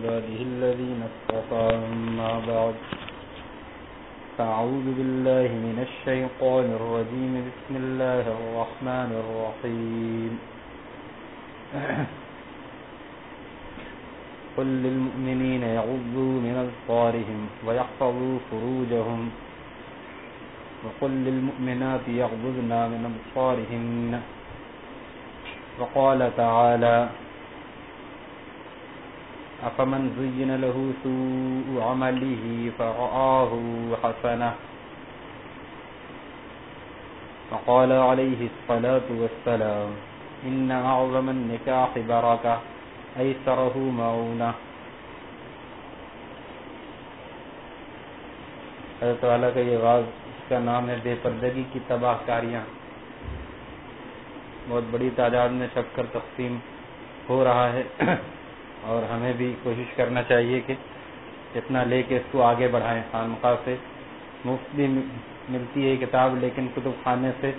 عباده الذين اصطفى أما بعد. فأعوذ بالله من الشيطان الرجيم. بسم الله الرحمن الرحيم. قل للمؤمنين يغضوا من أبصارهم ويحفظوا فروجهم. وقل للمؤمنات يغضضن من أبصارهن. وقال تعالى أفمن زين له سوء عمله فرآه حسنة وقال عليه الصلاة والسلام إن أعظم النكاح بركة، أيسره معونة حضرت والا کا یہ واضح اس کا نام ہے بے پردگی کی تباہ کاریاں۔ بہت بڑی تعداد میں سب کر تقسیم ہو رہا ہے۔ اور ہمیں بھی کوشش کرنا چاہیے کہ اتنا لے کے اس کو آگے بڑھائیں۔ خانقاہ سے مفت بھی ملتی ہے کتاب، لیکن کتب خانے سے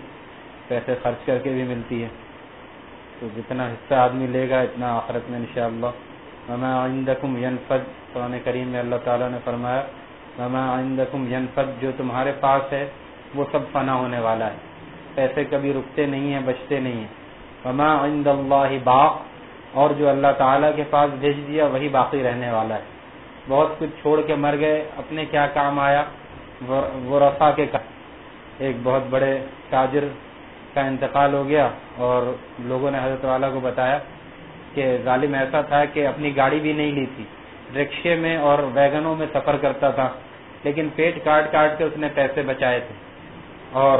پیسے خرچ کر کے بھی ملتی ہے۔ تو جتنا حصہ آدمی لے گا، اتنا آخرت میں انشاءاللہ۔ مما عندکم ینفد قرآن کریم میں اللہ تعالیٰ نے فرمایا مما عندکم ینفد جو تمہارے پاس ہے، وہ سب فنا ہونے والا ہے۔ پیسے کبھی رکتے نہیں ہیں، بچتے نہیں ہیں۔ مما عند اللہ باغ اور جو اللہ تعالیٰ کے پاس بھیج دیا، وہی باقی رہنے والا ہے۔ بہت کچھ چھوڑ کے مر گئے، اپنے کیا کام آیا؟ وہ رفا کے کام۔ ایک بہت بڑے تاجر کا انتقال ہو گیا اور لوگوں نے حضرت والا کو بتایا کہ ظالم ایسا تھا کہ اپنی گاڑی بھی نہیں لی تھی۔ رکشے میں اور ویگنوں میں سفر کرتا تھا، لیکن پیٹ کاٹ کاٹ کے اس نے پیسے بچائے تھے۔ اور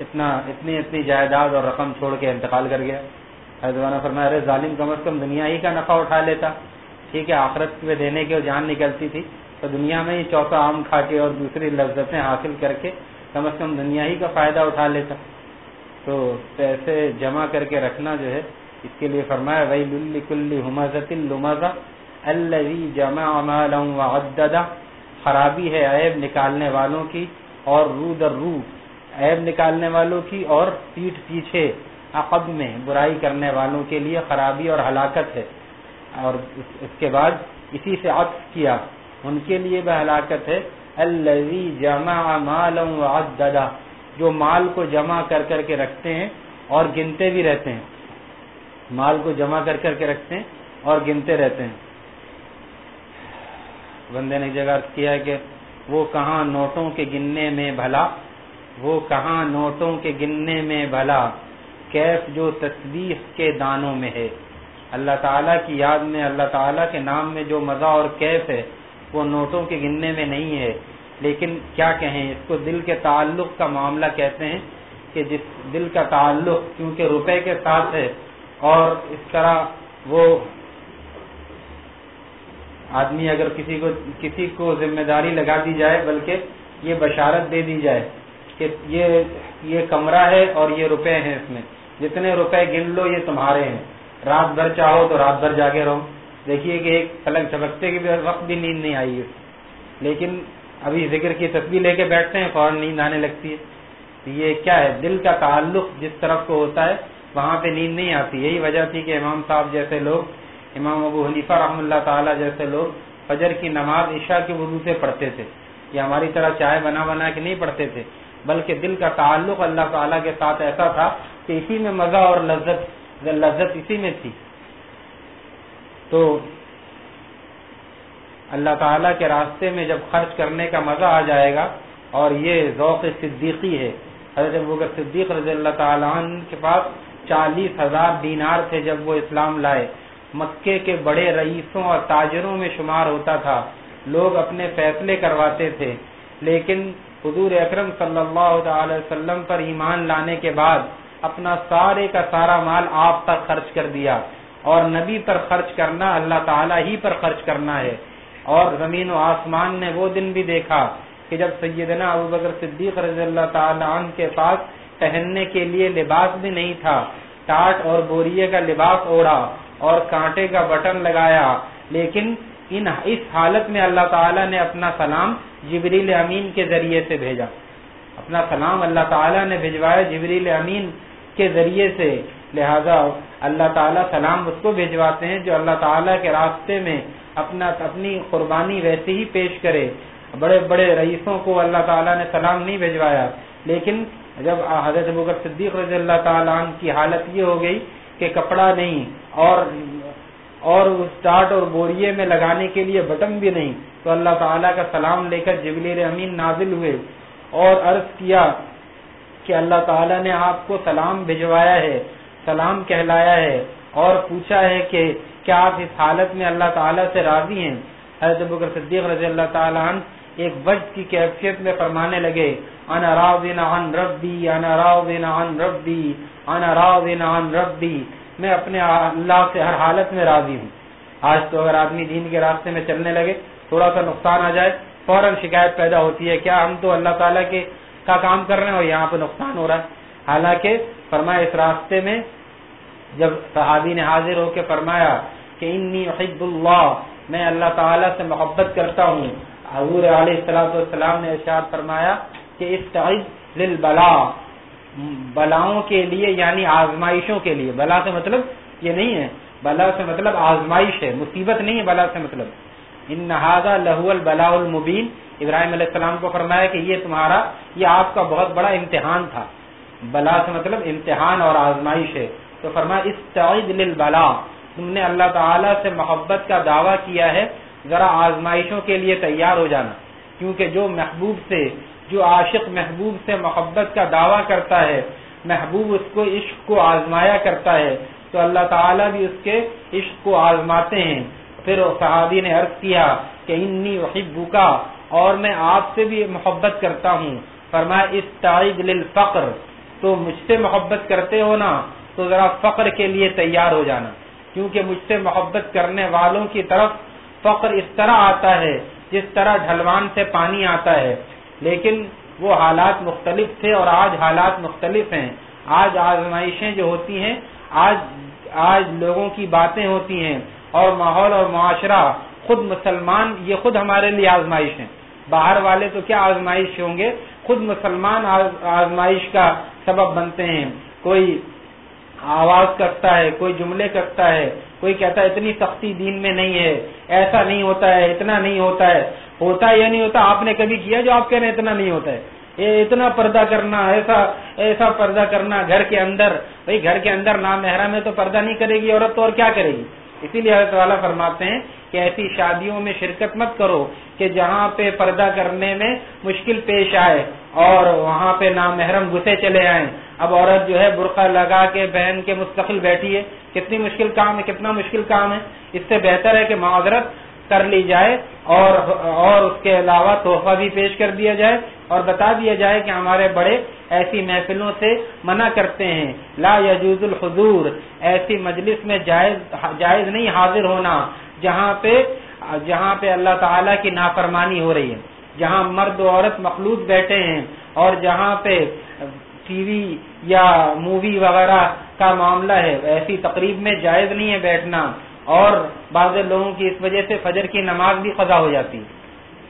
اتنا، اتنی اتنی جائیداد اور رقم چھوڑ کے انتقال کر گیا۔ حضرت فرمایا، ارے ظالم کم از کم دنیا ہی کا نفع اٹھا لیتا۔ ٹھیک ہے، آخرت میں دینے کی جان نکلتی تھی۔ تو دنیا میں ہی چوتھا آم کھا کے اور دوسری لذتیں حاصل کر کے کم از کم دنیا ہی کا فائدہ اٹھا لیتا۔ تو پیسے جمع کر کے رکھنا جو ہے، اس کے لیے فرمایا وہی للی کلی حمزت المزا الوی جمع وعددا خرابی ہے عیب نکالنے والوں کی اور رو در رو۔ عیب نکالنے والوں کی اور پیٹ پیچھے۔ عقب میں، برائی کرنے والوں کے لیے خرابی اور ہلاکت ہے۔ اور اس کے بعد اسی سے عطف کیا، ان کے لیے بھی ہلاکت ہے۔ الذي جمع مالا وعددا جو مال کو جمع کر کر کے رکھتے ہیں اور گنتے بھی رہتے ہیں۔ مال کو جمع کر کر کے رکھتے ہیں اور گنتے رہتے ہیں۔ بندے نے جگہ کیا ہے کہ وہ کہاں نوٹوں کے گننے میں بھلا، وہ کہاں نوٹوں کے گننے میں بھلا۔ کیف جو تصویر کے دانوں میں ہے۔ اللہ تعالیٰ کی یاد میں، اللہ تعالیٰ کے نام میں جو مزہ اور کیف ہے، وہ نوٹوں کے گننے میں نہیں ہے۔ لیکن کیا کہیں؟ اس کو دل کے تعلق کا معاملہ کہتے ہیں کہ جس دل کا تعلق کیونکہ روپے کے ساتھ ہے اور اس طرح وہ آدمی اگر کسی کو کسی کو ذمہ داری لگا دی جائے، بلکہ یہ بشارت دے دی جائے کہ یہ یہ کمرہ ہے اور یہ روپے ہیں اس میں۔ جتنے روپے گن لو، یہ تمہارے ہیں۔ رات بھر چاہو تو رات بھر جاگے رہو۔ دیکھیے کہ ایک پلنگ چمکتے کے وقت بھی نیند نہیں آئی ہے۔ لیکن ابھی ذکر کی تصویر لے کے بیٹھتے ہیں، فوراً نیند آنے لگتی ہے۔ یہ کیا ہے؟ دل کا تعلق جس طرف کو ہوتا ہے، وہاں پہ نیند نہیں آتی۔ یہی وجہ تھی کہ امام صاحب جیسے لوگ، امام ابو حنیفہ رحم اللہ تعالی جیسے لوگ فجر کی نماز عشاء کے وضو سے پڑھتے تھے۔ یہ ہماری طرح چائے بنا بنا کے نہیں پڑھتے تھے، بلکہ دل کا تعلق اللہ تعالیٰ کے ساتھ ایسا تھا کہ اسی میں مزہ اور لذت لذت اسی میں تھی۔ تو اللہ تعالیٰ کے راستے میں جب خرچ کرنے کا مزہ آ جائے گا، اور یہ ذوق صدیقی ہے۔ حضرت بکر صدیق رضی اللہ تعالیٰ عنہ کے پاس چالیس ہزار دینار تھے جب وہ اسلام لائے۔ مکے کے بڑے رئیسوں اور تاجروں میں شمار ہوتا تھا۔ لوگ اپنے فیصلے کرواتے تھے۔ لیکن حضور اکرم صلی اللہ تعالی وسلم پر ایمان لانے کے بعد اپنا سارے کا سارا مال آپ پر خرچ کر دیا اور نبی پر خرچ کرنا اللہ تعالی ہی پر خرچ کرنا ہے اور زمین و آسمان نے وہ دن بھی دیکھا کہ جب سیدنا ابو بکر صدیق رضی اللہ تعالی عنہ کے پاس پہننے کے لیے لباس بھی نہیں تھا، ٹاٹ اور بوریے کا لباس اوڑا اور کانٹے کا بٹن لگایا، لیکن ان اس حالت میں اللہ تعالیٰ نے اپنا سلام جبریل امین کے ذریعے سے بھیجا۔ اپنا سلام اللہ تعالیٰ نے بھجوایا جبریل امین کے ذریعے سے، لہذا اللہ تعالیٰ سلام اس کو بھیجواتے ہیں جو اللہ تعالیٰ کے راستے میں اپنا، اپنی قربانی ویسے ہی پیش کرے۔ بڑے بڑے رئیسوں کو اللہ تعالیٰ نے سلام نہیں بھیجوایا۔ لیکن جب حضرت بکر صدیق رضی اللہ تعالیٰ عنہ کی حالت یہ ہو گئی کہ کپڑا نہیں اور اور ٹاٹ اور بوریے میں لگانے کے لیے بٹن بھی نہیں، تو اللہ تعالیٰ کا سلام لے کر جبلیل امین نازل ہوئے اور عرض کیا کہ اللہ تعالیٰ نے آپ کو سلام بھجوایا ہے، سلام کہلایا ہے اور پوچھا ہے کہ کیا آپ اس حالت میں اللہ تعالیٰ سے راضی ہیں؟ حضرت بکر صدیق رضی اللہ تعالیٰ عنہ ایک وجد کی کیفیت میں فرمانے لگے، انا راضین عن ربی، انا راضین عن ربی، انا راضین عن ربی، میں اپنے اللہ سے ہر حالت میں راضی ہوں۔ آج تو اگر آدمی دین کے راستے میں چلنے لگے، تھوڑا سا نقصان آ جائے، فوراً شکایت پیدا ہوتی ہے، کیا ہم تو اللہ تعالیٰ کے کا کام کر رہے ہیں اور یہاں پہ نقصان ہو رہا ہے۔ حالانکہ فرمایا اس راستے میں جب صحابی نے حاضر ہو کے فرمایا کہ انی احب اللہ، میں اللہ تعالیٰ سے محبت کرتا ہوں۔ حضور علیہ السلاۃ والسلام نے ارشاد فرمایا کہ اس للبلا بلاؤں کے لیے یعنی آزمائشوں کے لیے۔ بلا سے مطلب یہ نہیں ہے۔ بلا سے مطلب آزمائش ہے۔ مصیبت نہیں ہے بلا سے مطلب۔ ان نہادا لہو البلا المبین ابراہیم علیہ السلام کو فرمایا کہ یہ تمہارا، یہ آپ کا بہت بڑا امتحان تھا۔ بلا سے مطلب امتحان اور آزمائش ہے۔ تو فرمایا اس للبلا تم نے اللہ تعالی سے محبت کا دعویٰ کیا ہے۔ ذرا آزمائشوں کے لیے تیار ہو جانا۔ کیونکہ جو محبوب سے، جو عاشق محبوب سے محبت کا دعویٰ کرتا ہے، محبوب اس کو عشق کو آزمایا کرتا ہے۔ تو اللہ تعالیٰ بھی اس کے عشق کو آزماتے ہیں۔ پھر صحابی نے عرض کیا کہ انی وحبو کا اور میں آپ سے بھی محبت کرتا ہوں۔ فرمایا، اس للفقر، تو مجھ سے محبت کرتے ہو نا، تو ذرا فقر کے لیے تیار ہو جانا۔ کیونکہ مجھ سے محبت کرنے والوں کی طرف فقر اس طرح آتا ہے، جس طرح ڈھلوان سے پانی آتا ہے۔ لیکن وہ حالات مختلف تھے اور آج حالات مختلف ہیں۔ آج آزمائشیں جو ہوتی ہیں، آج آج لوگوں کی باتیں ہوتی ہیں اور ماحول اور معاشرہ، خود مسلمان، یہ خود ہمارے لیے آزمائش ہیں۔ باہر والے تو کیا آزمائش ہوں گے؟ خود مسلمان آزمائش کا سبب بنتے ہیں۔ کوئی آواز کرتا ہے، کوئی جملے کرتا ہے، کوئی کہتا ہے اتنی سختی دین میں نہیں ہے، ایسا نہیں ہوتا ہے، اتنا نہیں ہوتا ہے۔ ہوتا یا نہیں ہوتا؟ آپ نے کبھی کیا جو آپ کہہ رہے ہیں اتنا نہیں ہوتا ہے۔ یہ اتنا پردہ کرنا، ایسا ایسا پردہ کرنا۔ گھر کے اندر، بھائی گھر کے اندر نام محرم ہے تو پردہ نہیں کرے گی، عورت تو اور کیا کرے گی؟ اسی لیے حضرت والا فرماتے ہیں کہ ایسی شادیوں میں شرکت مت کرو کہ جہاں پہ پردہ کرنے میں مشکل پیش آئے اور وہاں پہ نام محرم گھسے چلے آئیں۔ اب عورت جو ہے برقع لگا کے بہن کے مستقل بیٹھی ہے۔ کتنی مشکل کام ہے، کتنا مشکل کام ہے۔ اس سے بہتر ہے کہ معذرت کر لی جائے اور اور اس کے علاوہ تحفہ بھی پیش کر دیا جائے اور بتا دیا جائے کہ ہمارے بڑے ایسی محفلوں سے منع کرتے ہیں۔ لا یجوز الحضور، ایسی مجلس میں جائز جائز نہیں حاضر ہونا۔ جہاں پہ جہاں پہ اللہ تعالی کی نافرمانی ہو رہی ہے، جہاں مرد و عورت مخلوط بیٹھے ہیں اور جہاں پہ ٹی وی یا مووی وغیرہ کا معاملہ ہے، ایسی تقریب میں جائز نہیں ہے بیٹھنا اور بعض لوگوں کی اس وجہ سے فجر کی نماز بھی قضا ہو جاتی۔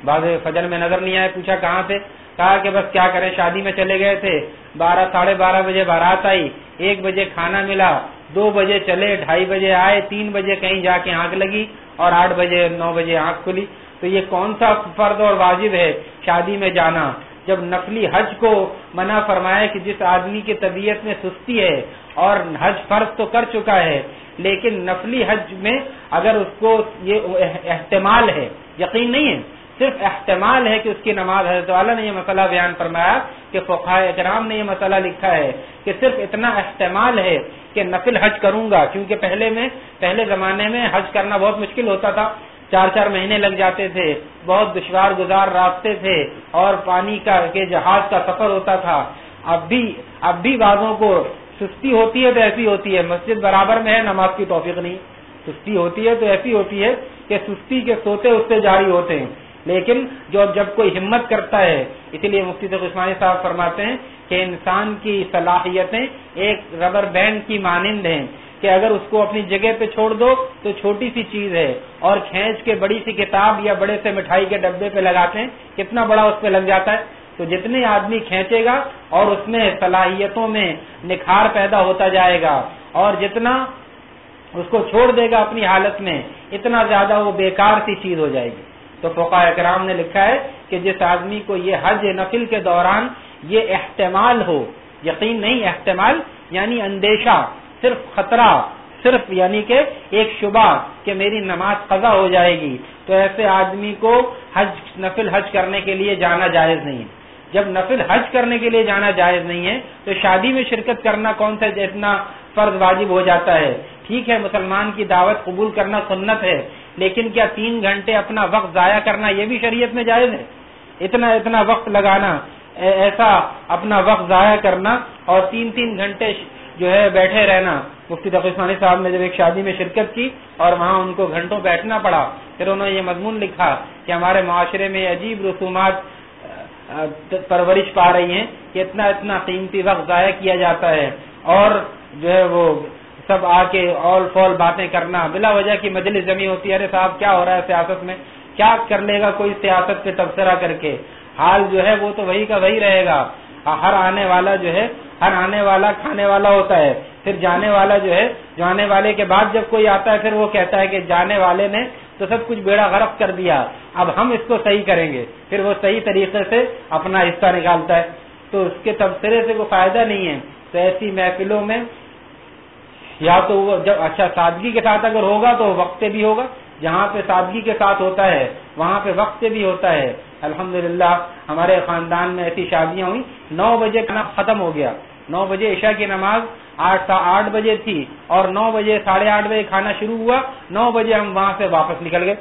بعض فجر میں نظر نہیں آئے، پوچھا کہاں تھے کہا کہ بس کیا کریں، شادی میں چلے گئے تھے۔ بارہ، ساڑھے بارہ بجے بارات آئی، ایک بجے کھانا ملا۔ دو بجے چلے، ڈھائی بجے آئے، تین بجے کہیں جا کے آنکھ لگی اور آٹھ بجے، نو بجے آنکھ کھلی۔ تو یہ کون سا فرد اور واجب ہے شادی میں جانا؟ جب نقلی حج کو منع فرمایا کہ جس آدمی کی طبیعت میں سستی ہے اور حج فرض تو کر چکا ہے، لیکن نفلی حج میں اگر اس کو یہ احتمال ہے، یقین نہیں ہے صرف احتمال ہے کہ اس کی نماز حضرت والا نے یہ مسئلہ بیان فرمایا کہ فقہ اکرام نے یہ مسئلہ لکھا ہے کہ صرف اتنا احتمال ہے کہ نفل حج کروں گا کیونکہ پہلے میں، پہلے زمانے میں حج کرنا بہت مشکل ہوتا تھا۔ چار چار مہینے لگ جاتے تھے، بہت دشوار گزار راستے تھے اور پانی کا، کے جہاز کا سفر ہوتا تھا۔ اب بھی اب بھی بازوں کو سستی ہوتی ہے تو ایسی ہوتی ہے، مسجد برابر میں ہے، نماز کی توفیق نہیں۔ سستی ہوتی ہے تو ایسی ہوتی ہے کہ سستی کے سوتے اس سے جاری ہوتے ہیں۔ لیکن جو جب کوئی ہمت کرتا ہے، اسی لیے مفتی عثمانی صاحب فرماتے ہیں کہ انسان کی صلاحیتیں ایک ربر بینڈ کی مانند ہیں کہ اگر اس کو اپنی جگہ پہ چھوڑ دو تو چھوٹی سی چیز ہے۔ اور کھینچ کے بڑی سی کتاب یا بڑے سے مٹھائی کے ڈبے پہ لگاتے ہیں، کتنا بڑا اس پہ لگ جاتا ہے۔ تو جتنے آدمی کھینچے گا اور اس میں صلاحیتوں میں نکھار پیدا ہوتا جائے گا۔ اور جتنا اس کو چھوڑ دے گا اپنی حالت میں، اتنا زیادہ وہ بیکار سی چیز ہو جائے گی۔ تو فوقا اکرام نے لکھا ہے کہ جس آدمی کو یہ حج نفل کے دوران یہ احتمال ہو، یقین نہیں، احتمال یعنی اندیشہ، صرف خطرہ، صرف یعنی کہ ایک شبہ کہ میری نماز قضا ہو جائے گی، تو ایسے آدمی کو حج، نفل حج کرنے کے لیے جانا جائز نہیں ہے۔ جب نفل حج کرنے کے لیے جانا جائز نہیں ہے، تو شادی میں شرکت کرنا کون سا اتنا فرض واجب ہو جاتا ہے؟ ٹھیک ہے، مسلمان کی دعوت قبول کرنا سنت ہے لیکن کیا تین گھنٹے اپنا وقت ضائع کرنا یہ بھی شریعت میں جائز ہے؟ اتنا اتنا وقت لگانا ایسا اپنا وقت ضائع کرنا اور تین تین گھنٹے جو ہے بیٹھے رہنا۔ مفتی تقسمانی صاحب نے جب ایک شادی میں شرکت کی اور وہاں ان کو گھنٹوں بیٹھنا پڑا، پھر انہوں نے یہ مضمون لکھا کہ ہمارے معاشرے میں عجیب رسومات پرورش پا رہی ہیں کہ اتنا اتنا قیمتی وقت ضائع کیا جاتا ہے اور جو ہے وہ سب آ کے آل فال باتیں کرنا، بلا وجہ کی مجلس جمی ہوتی ہے، ارے صاحب کیا ہو رہا ہے سیاست میں؟ کیا کر لے گا کوئی سیاست پہ تبصرہ کر کے؟ حال جو ہے وہ تو وہی کا وہی رہے گا۔ ہر آنے والا جو ہے، ہر آنے والا کھانے والا ہوتا ہے۔ پھر جانے والا جو ہے، جانے والے کے بعد جب کوئی آتا ہے، پھر وہ کہتا ہے کہ جانے والے نے تو سب کچھ بیڑا غرق کر دیا۔ اب ہم اس کو صحیح کریں گے۔ پھر وہ صحیح طریقے سے اپنا حصہ نکالتا ہے۔ تو اس کے تبصرے سے کوئی فائدہ نہیں ہے۔ تو ایسی محفلوں میں یا تو وہ جب اچھا سادگی کے ساتھ اگر ہوگا تو وقت بھی ہوگا، جہاں پہ سادگی کے ساتھ ہوتا ہے، وہاں پہ وقت بھی ہوتا ہے۔ الحمدللہ، ہمارے خاندان میں ایسی شادیاں ہوئی نو بجے کھانا ختم ہو گیا۔ نو بجے عشاء کی نماز آٹھ آٹھ بجے تھی اور نو بجے ساڑھے آٹھ بجے کھانا شروع ہوا۔ نو بجے ہم وہاں سے واپس نکل گئے۔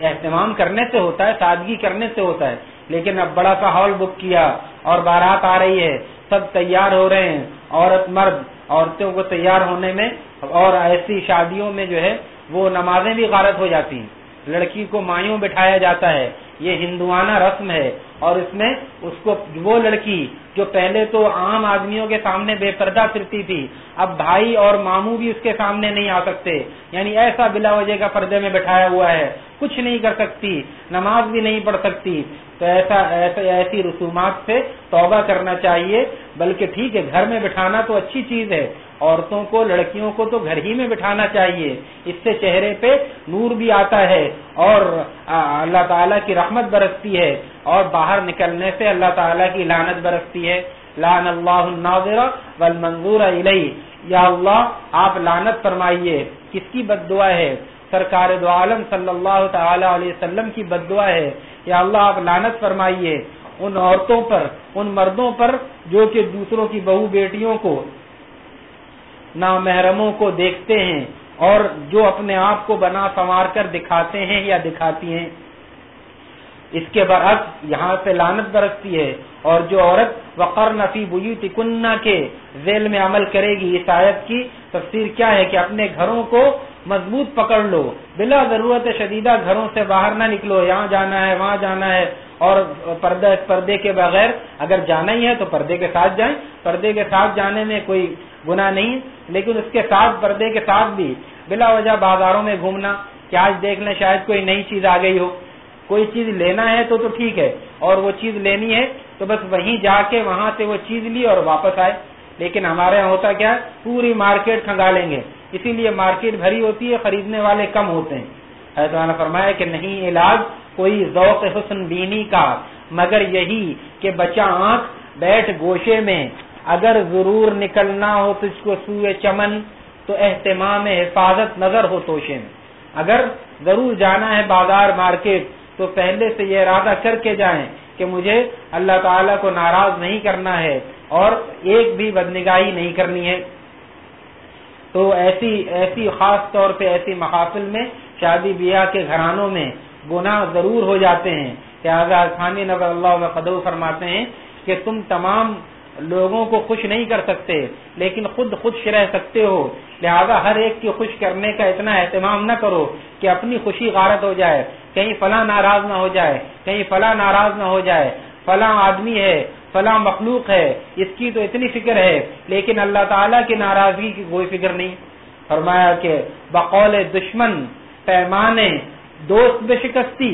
اہتمام کرنے سے ہوتا ہے، سادگی کرنے سے ہوتا ہے۔ لیکن اب بڑا سا ہال بک کیا اور بارات آ رہی ہے۔ سب تیار ہو رہے ہیں، عورت مرد۔ عورتوں کو تیار ہونے میں اور ایسی شادیوں میں جو ہے وہ نمازیں بھی غارت ہو جاتی ہیں۔ لڑکی کو مایوں بٹھایا جاتا ہے، یہ ہندوانہ رسم ہے اور اس میں اس کو وہ لڑکی جو پہلے تو عام آدمیوں کے سامنے بے پردہ پھرتی تھی، اب بھائی اور ماموں بھی اس کے سامنے نہیں آ سکتے۔ یعنی ایسا بلا وجہ کا پردے میں بٹھایا ہوا ہے، کچھ نہیں کر سکتی، نماز بھی نہیں پڑھ سکتی۔ تو ایسا ایسی رسومات سے توبہ کرنا چاہیے، بلکہ ٹھیک ہے، گھر میں بٹھانا تو اچھی چیز ہے، عورتوں کو، لڑکیوں کو تو گھر ہی میں بٹھانا چاہیے۔ اس سے چہرے پہ نور بھی آتا ہے اور اللہ تعالیٰ کی رحمت برستی ہے اور باہر نکلنے سے اللہ تعالیٰ کی لانت برستی ہے۔ لان اللہ والمنظور الیہ۔ یا اللہ، آپ لانت فرمائیے۔ کس کی بد دعا ہے؟ سرکار دو عالم صلی اللہ تعالی علیہ وسلم کی بد دعا ہے۔ یا اللہ آپ لانت فرمائیے ان عورتوں پر، ان مردوں پر جو کہ دوسروں کی بہو بیٹیوں کو نامحرموں کو دیکھتے ہیں اور جو اپنے آپ کو بنا سنوار کر دکھاتے ہیں یا دکھاتی ہیں۔ اس کے برعکس یہاں سے لانت برستی ہے اور جو عورت وقر نفی بوئی تکنہ کے ذیل میں عمل کرے گی، اس آیت کی تفسیر کیا ہے کہ اپنے گھروں کو مضبوط پکڑ لو۔ بلا ضرورت شدیدہ گھروں سے باہر نہ نکلو۔ یہاں جانا ہے، وہاں جانا ہے۔ اور پردہ پردے کے بغیر اگر جانا ہی ہے تو پردے کے ساتھ جائیں۔ پردے کے ساتھ جانے میں کوئی گناہ نہیں، لیکن اس کے ساتھ پردے کے ساتھ بھی۔ بلا وجہ بازاروں میں گھومنا کیا آج دیکھ لیں شاید کوئی نئی چیز آ گئی ہو۔ کوئی چیز لینا ہے تو تو ٹھیک ہے، اور وہ چیز لینی ہے تو بس وہیں جا کے وہاں سے وہ چیز لی اور واپس آئے۔ لیکن ہمارے یہاں ہوتا کیا پوری مارکیٹ کھنگا لیں گے۔ اسی لیے مارکیٹ بھری ہوتی ہے، خریدنے والے کم ہوتے ہیں۔ نے فرمایا کہ نہیں، علاج کوئی ذوق حسن بینی کا۔ مگر یہی کہ بچہ آنکھ بیٹھ گوشے میں اگر ضرور نکلنا ہو تو اس کو سوئے چمن تو اہتمام حفاظت نظر ہو توشے میں۔ اگر ضرور جانا ہے بازار مارکیٹ تو پہلے سے یہ ارادہ کر کے جائیں کہ مجھے اللہ تعالیٰ کو ناراض نہیں کرنا ہے اور ایک بھی بدنگاہی نہیں کرنی ہے۔ تو ایسی ایسی خاص طور پہ ایسی محافل میں شادی بیاہ کے گھرانوں میں گناہ ضرور ہو جاتے ہیں لہٰذا خانی نظر اللہ قدو فرماتے ہیں کہ تم تمام لوگوں کو خوش نہیں کر سکتے لیکن خود خوش رہ سکتے ہو۔ لہذا ہر ایک کی خوش کرنے کا اتنا اہتمام نہ کرو کہ اپنی خوشی غارت ہو جائے۔ کہیں فلاں ناراض نہ ہو جائے، کہیں فلاں ناراض نہ ہو جائے۔ فلاں آدمی ہے فلاں مخلوق ہے، اس کی تو اتنی فکر ہے، لیکن اللہ تعالیٰ کی ناراضگی کی کوئی فکر نہیں۔ فرمایا کہ بقول دشمن، پیمانے، دوست بے شکستی،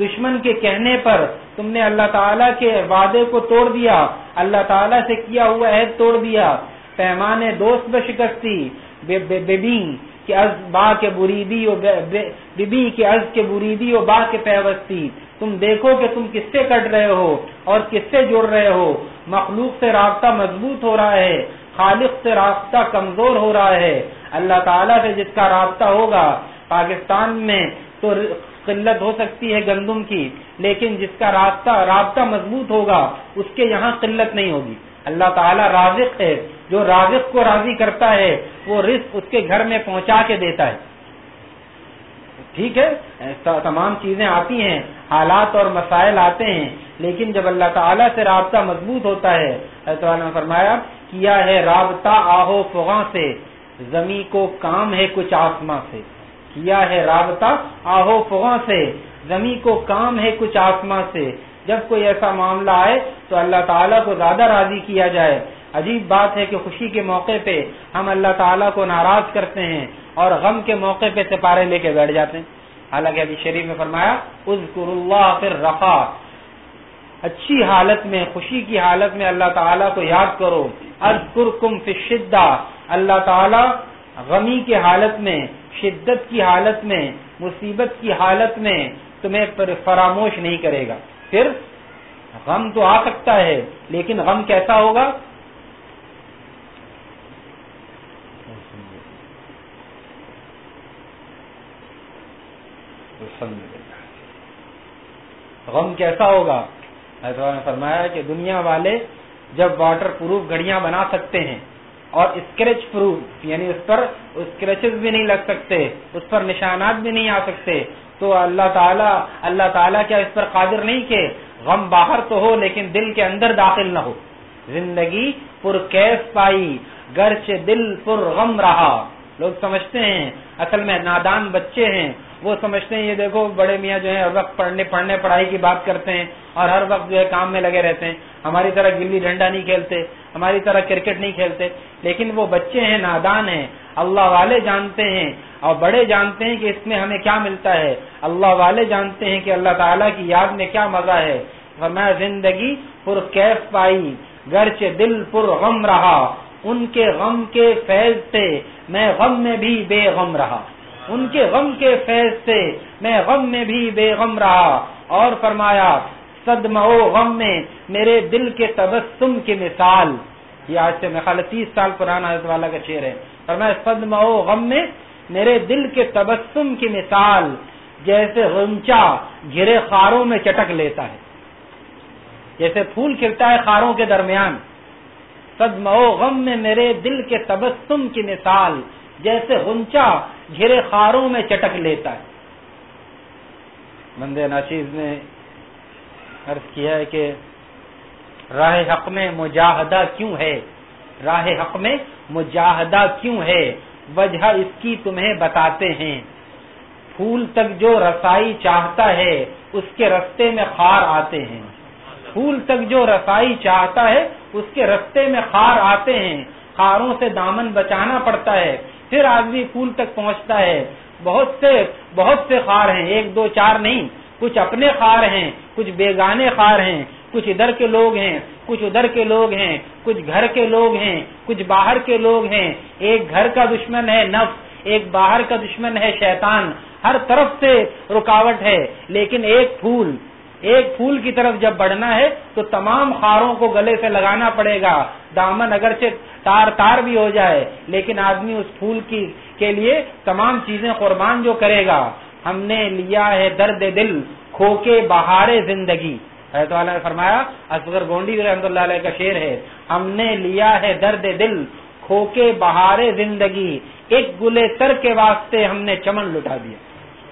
دشمن کے کہنے پر تم نے اللہ تعالیٰ کے وعدے کو توڑ دیا، اللہ تعالیٰ سے کیا ہوا عہد توڑ دیا۔ پیمانے، دوست بشکستی بی، کہ از با کے بریدی و بی کے از کے بریدی و با کے پیوستی۔ تم دیکھو کہ تم کس سے کٹ رہے ہو اور کس سے جڑ رہے ہو۔ مخلوق سے رابطہ مضبوط ہو رہا ہے، خالق سے رابطہ کمزور ہو رہا ہے۔ اللہ تعالیٰ سے جس کا رابطہ ہوگا، پاکستان میں تو قلت ہو سکتی ہے گندم کی، لیکن جس کا رابطہ رابطہ مضبوط ہوگا، اس کے یہاں قلت نہیں ہوگی۔ اللہ تعالیٰ رازق ہے، جو رازق کو راضی کرتا ہے، وہ رزق اس کے گھر میں پہنچا کے دیتا ہے۔ ٹھیک ہے؟ تمام چیزیں آتی ہیں، حالات اور مسائل آتے ہیں، لیکن جب اللہ تعالیٰ سے رابطہ مضبوط ہوتا ہے، اللہ نے فرمایا، کیا ہے رابطہ آہو فغاں سے، زمین کو کام ہے کچھ آسماں سے؟ کیا ہے رابطہ آہو فغاں سے، زمین کو کام ہے کچھ آسماں سے؟ جب کوئی ایسا معاملہ آئے تو اللہ تعالیٰ کو زیادہ راضی کیا جائے۔ عجیب بات ہے کہ خوشی کے موقع پہ ہم اللہ تعالیٰ کو ناراض کرتے ہیں۔ اور غم کے موقع پہ سپارے لے کے بیٹھ جاتے ہیں۔ حالانکہ ابھی شریف میں فرمایا اللہ پھر رفا اچھی حالت میں، خوشی کی حالت میں اللہ تعالیٰ کو یاد کرو۔ کم شدہ اللہ تعالیٰ غمی کی حالت میں، شدت کی حالت میں، مصیبت کی حالت میں تمہیں فراموش نہیں کرے گا۔ پھر غم تو آ سکتا ہے، لیکن غم کیسا ہوگا؟ غم کیسا ہوگا؟ نے فرمایا کہ دنیا والے جب واٹر پروف گھڑیاں بنا سکتے ہیں اور اسکریچ پروف یعنی اس پر اسکریچز بھی نہیں لگ سکتے، اس پر نشانات بھی نہیں آ سکتے، تو اللہ تعالیٰ اللہ تعالیٰ کیا اس پر قادر نہیں کہ غم باہر تو ہو لیکن دل کے اندر داخل نہ ہو؟ زندگی پر کیس پائی گرچ دل پر غم رہا۔ لوگ سمجھتے ہیں، اصل میں نادان بچے ہیں وہ سمجھتے ہیں، یہ دیکھو بڑے میاں جو ہے ہر وقت پڑھنے پڑھنے، پڑھائی کی بات کرتے ہیں اور ہر وقت جو ہے کام میں لگے رہتے ہیں۔ ہماری طرح گلی ڈنڈا نہیں کھیلتے، ہماری طرح کرکٹ نہیں کھیلتے، لیکن وہ بچے ہیں، نادان ہیں۔ اللہ والے جانتے ہیں اور بڑے جانتے ہیں کہ اس میں ہمیں کیا ملتا ہے۔ اللہ والے جانتے ہیں کہ اللہ تعالیٰ کی یاد میں کیا مزہ ہے۔ میں زندگی پر کیف پائی گرچ دل پر غم رہا۔ ان کے غم کے فیض سے میں غم میں بھی بے غم رہا۔ ان کے غم کے فیض سے میں غم میں بھی بے غم رہا اور فرمایا صدم و غم میں میرے دل کے تبسم کی مثال۔ یہ آج سے میں تیس سال پرانا حضرت والا کا شعر ہے۔ فرمایا صدم و غم میں میرے دل کے تبسم کی مثال جیسے غنچا گھرے خاروں میں چٹک لیتا ہے۔ جیسے پھول کھلتا ہے خاروں کے درمیان۔ صدم و غم میں میرے دل کے تبسم کی مثال جیسے غنچا گھرے خاروں میں چٹک لیتا ہے۔ بندے ناچیز نے عرض کیا ہے کہ راہ حق میں مجاہدہ کیوں ہے؟ راہ حق میں مجاہدہ کیوں ہے؟ وجہ اس کی تمہیں بتاتے ہیں۔ پھول تک جو رسائی چاہتا ہے، اس کے رستے میں خار آتے ہیں۔ پھول تک جو رسائی چاہتا ہے، اس کے رستے میں خار آتے ہیں۔ خاروں سے دامن بچانا پڑتا ہے۔ پھر آدمی پھول تک پہنچتا ہے۔ بہت سے بہت سے خار ہیں، ایک دو چار نہیں۔ کچھ اپنے خار ہیں، کچھ بیگانے خار ہیں۔ کچھ ادھر کے لوگ ہیں، کچھ ادھر کے لوگ ہیں۔ کچھ گھر کے لوگ ہیں، کچھ باہر کے لوگ ہیں۔ ایک گھر کا دشمن ہے نفس، ایک باہر کا دشمن ہے شیطان۔ ہر طرف سے رکاوٹ ہے، لیکن ایک پھول ایک پھول کی طرف جب بڑھنا ہے تو تمام خاروں کو گلے سے لگانا پڑے گا۔ دامن اگرچہ تار تار بھی ہو جائے، لیکن آدمی اس پھول کی کے لیے تمام چیزیں قربان جو کرے گا۔ ہم نے لیا ہے درد دل کھو کے بہار زندگی۔ حضرت والا نے فرمایا، اصغر گونڈی رحمۃ اللہ علیہ کا شعر ہے، ہم نے لیا ہے درد دل کھو کے بہار زندگی۔ ایک گلے تر کے واسطے ہم نے چمن لٹا دیا۔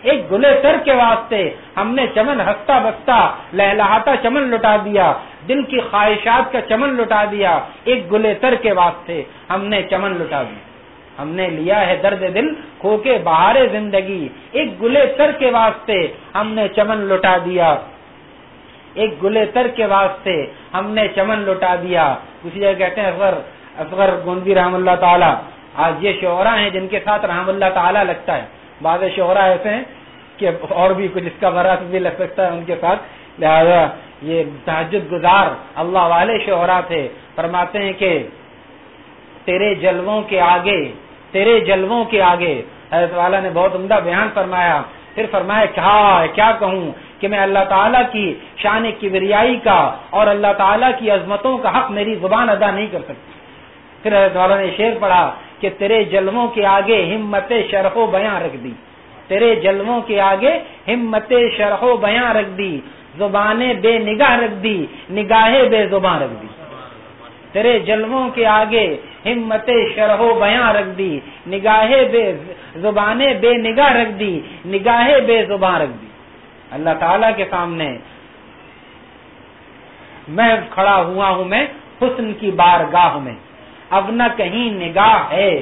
ایک گلے تر کے واسطے ہم نے چمن ہستا بستا لہلاتا چمن لٹا دیا، دل کی خواہشات کا چمن لٹا دیا، ایک گلے تر کے واسطے ہم نے چمن لٹا دیا ہم نے لیا ہے درد دل کھو کے بہار زندگی، ایک گلے تر کے واسطے ہم نے چمن لٹا دیا۔ ایک گلے تر کے واسطے ہم نے چمن لٹا دیا۔ اسی جگہ کہتے ہیں اصغر اصغر گوندی رحم اللہ تعالیٰ۔ آج یہ شعرا ہیں جن کے ساتھ رحم اللہ تعالیٰ لگتا ہے۔ بعض شعرا ایسے ہیں کہ اور بھی کچھ اس کا برس بھی لگ سکتا ہے ان کے ساتھ۔ لہذا یہ تحجد گزار اللہ والے شعرا تھے۔ فرماتے ہیں کہ تیرے جلووں کے آگے، تیرے جلووں کے آگے۔ حضرت والا نے بہت عمدہ بیان فرمایا۔ پھر فرمایا، کیا کیا کہوں؟ کہ میں اللہ تعالیٰ کی شان کبریائی کا اور اللہ تعالیٰ کی عظمتوں کا حق میری زبان ادا نہیں کر سکتی پھر حضرت والا نے شعر پڑھا۔ کہ تیرے جلووں کے آگے ہمت شرح و بیاں رکھ دی۔ تیرے جلووں کے آگے ہمت شرح و بیاں رکھ دی۔ زبانیں بے نگاہ رکھ دی، نگاہیں بے زبان رکھ دی۔ تیرے جلووں کے آگے ہمت شرح و بیاں رکھ دی، نگاہیں بے زبانیں بے نگاہ رکھ دی، نگاہیں بے زبان رکھ دی۔ اللہ تعالی کے سامنے میں کھڑا ہوا ہوں، میں حسن کی بارگاہ میں۔ اب نہ کہیں نگاہ ہے۔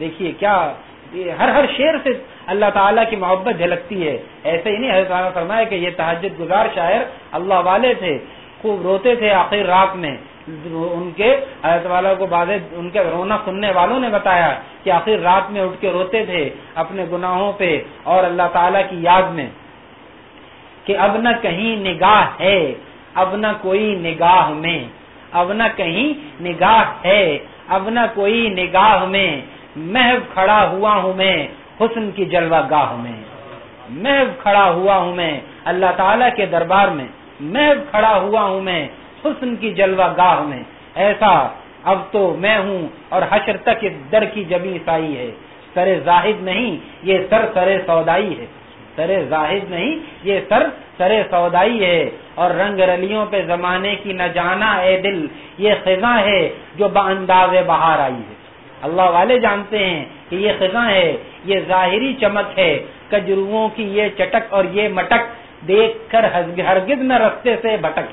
دیکھیے کیا ہر ہر شیر سے اللہ تعالیٰ کی محبت جھلکتی ہے۔ ایسے ہی نہیں، حضرت تعالیٰ فرمایا کہ یہ تحجد گزار شاعر اللہ والے تھے، خوب روتے تھے آخر رات میں۔ ان کے حضرت والا کو بعد ان کے رونا سننے والوں نے بتایا کہ آخر رات میں اٹھ کے روتے تھے اپنے گناہوں پہ اور اللہ تعالیٰ کی یاد میں کہ اب نہ کہیں نگاہ ہے، اب نہ کوئی نگاہ میں، اب نہ کہیں نگاہ ہے۔ اب نہ کوئی نگاہ میں محب کھڑا ہوا ہوں میں، حسن کی جلوہ گاہ میں۔ محب کھڑا ہوا ہوں میں، اللہ تعالیٰ کے دربار میں۔ محب کھڑا ہوا ہوں میں، حسن کی جلوہ گاہ میں۔ ایسا، اب تو میں ہوں اور حشر تک اس در کی جبی سائی ہے۔ سر زاہد نہیں، یہ سر سر سودائی ہے۔ سر زاہد نہیں، یہ سر سر سودائی ہے۔ اور رنگ رلیوں پہ زمانے کی نہ جانا اے دل، یہ خزاں ہے جو بانداز بہار آئی ہے۔ اللہ والے جانتے ہیں کہ یہ خزاں ہے، یہ ظاہری چمک ہے۔ کجرووں کی یہ چٹک اور یہ مٹک دیکھ کر ہرگز نہ رستے سے بھٹک۔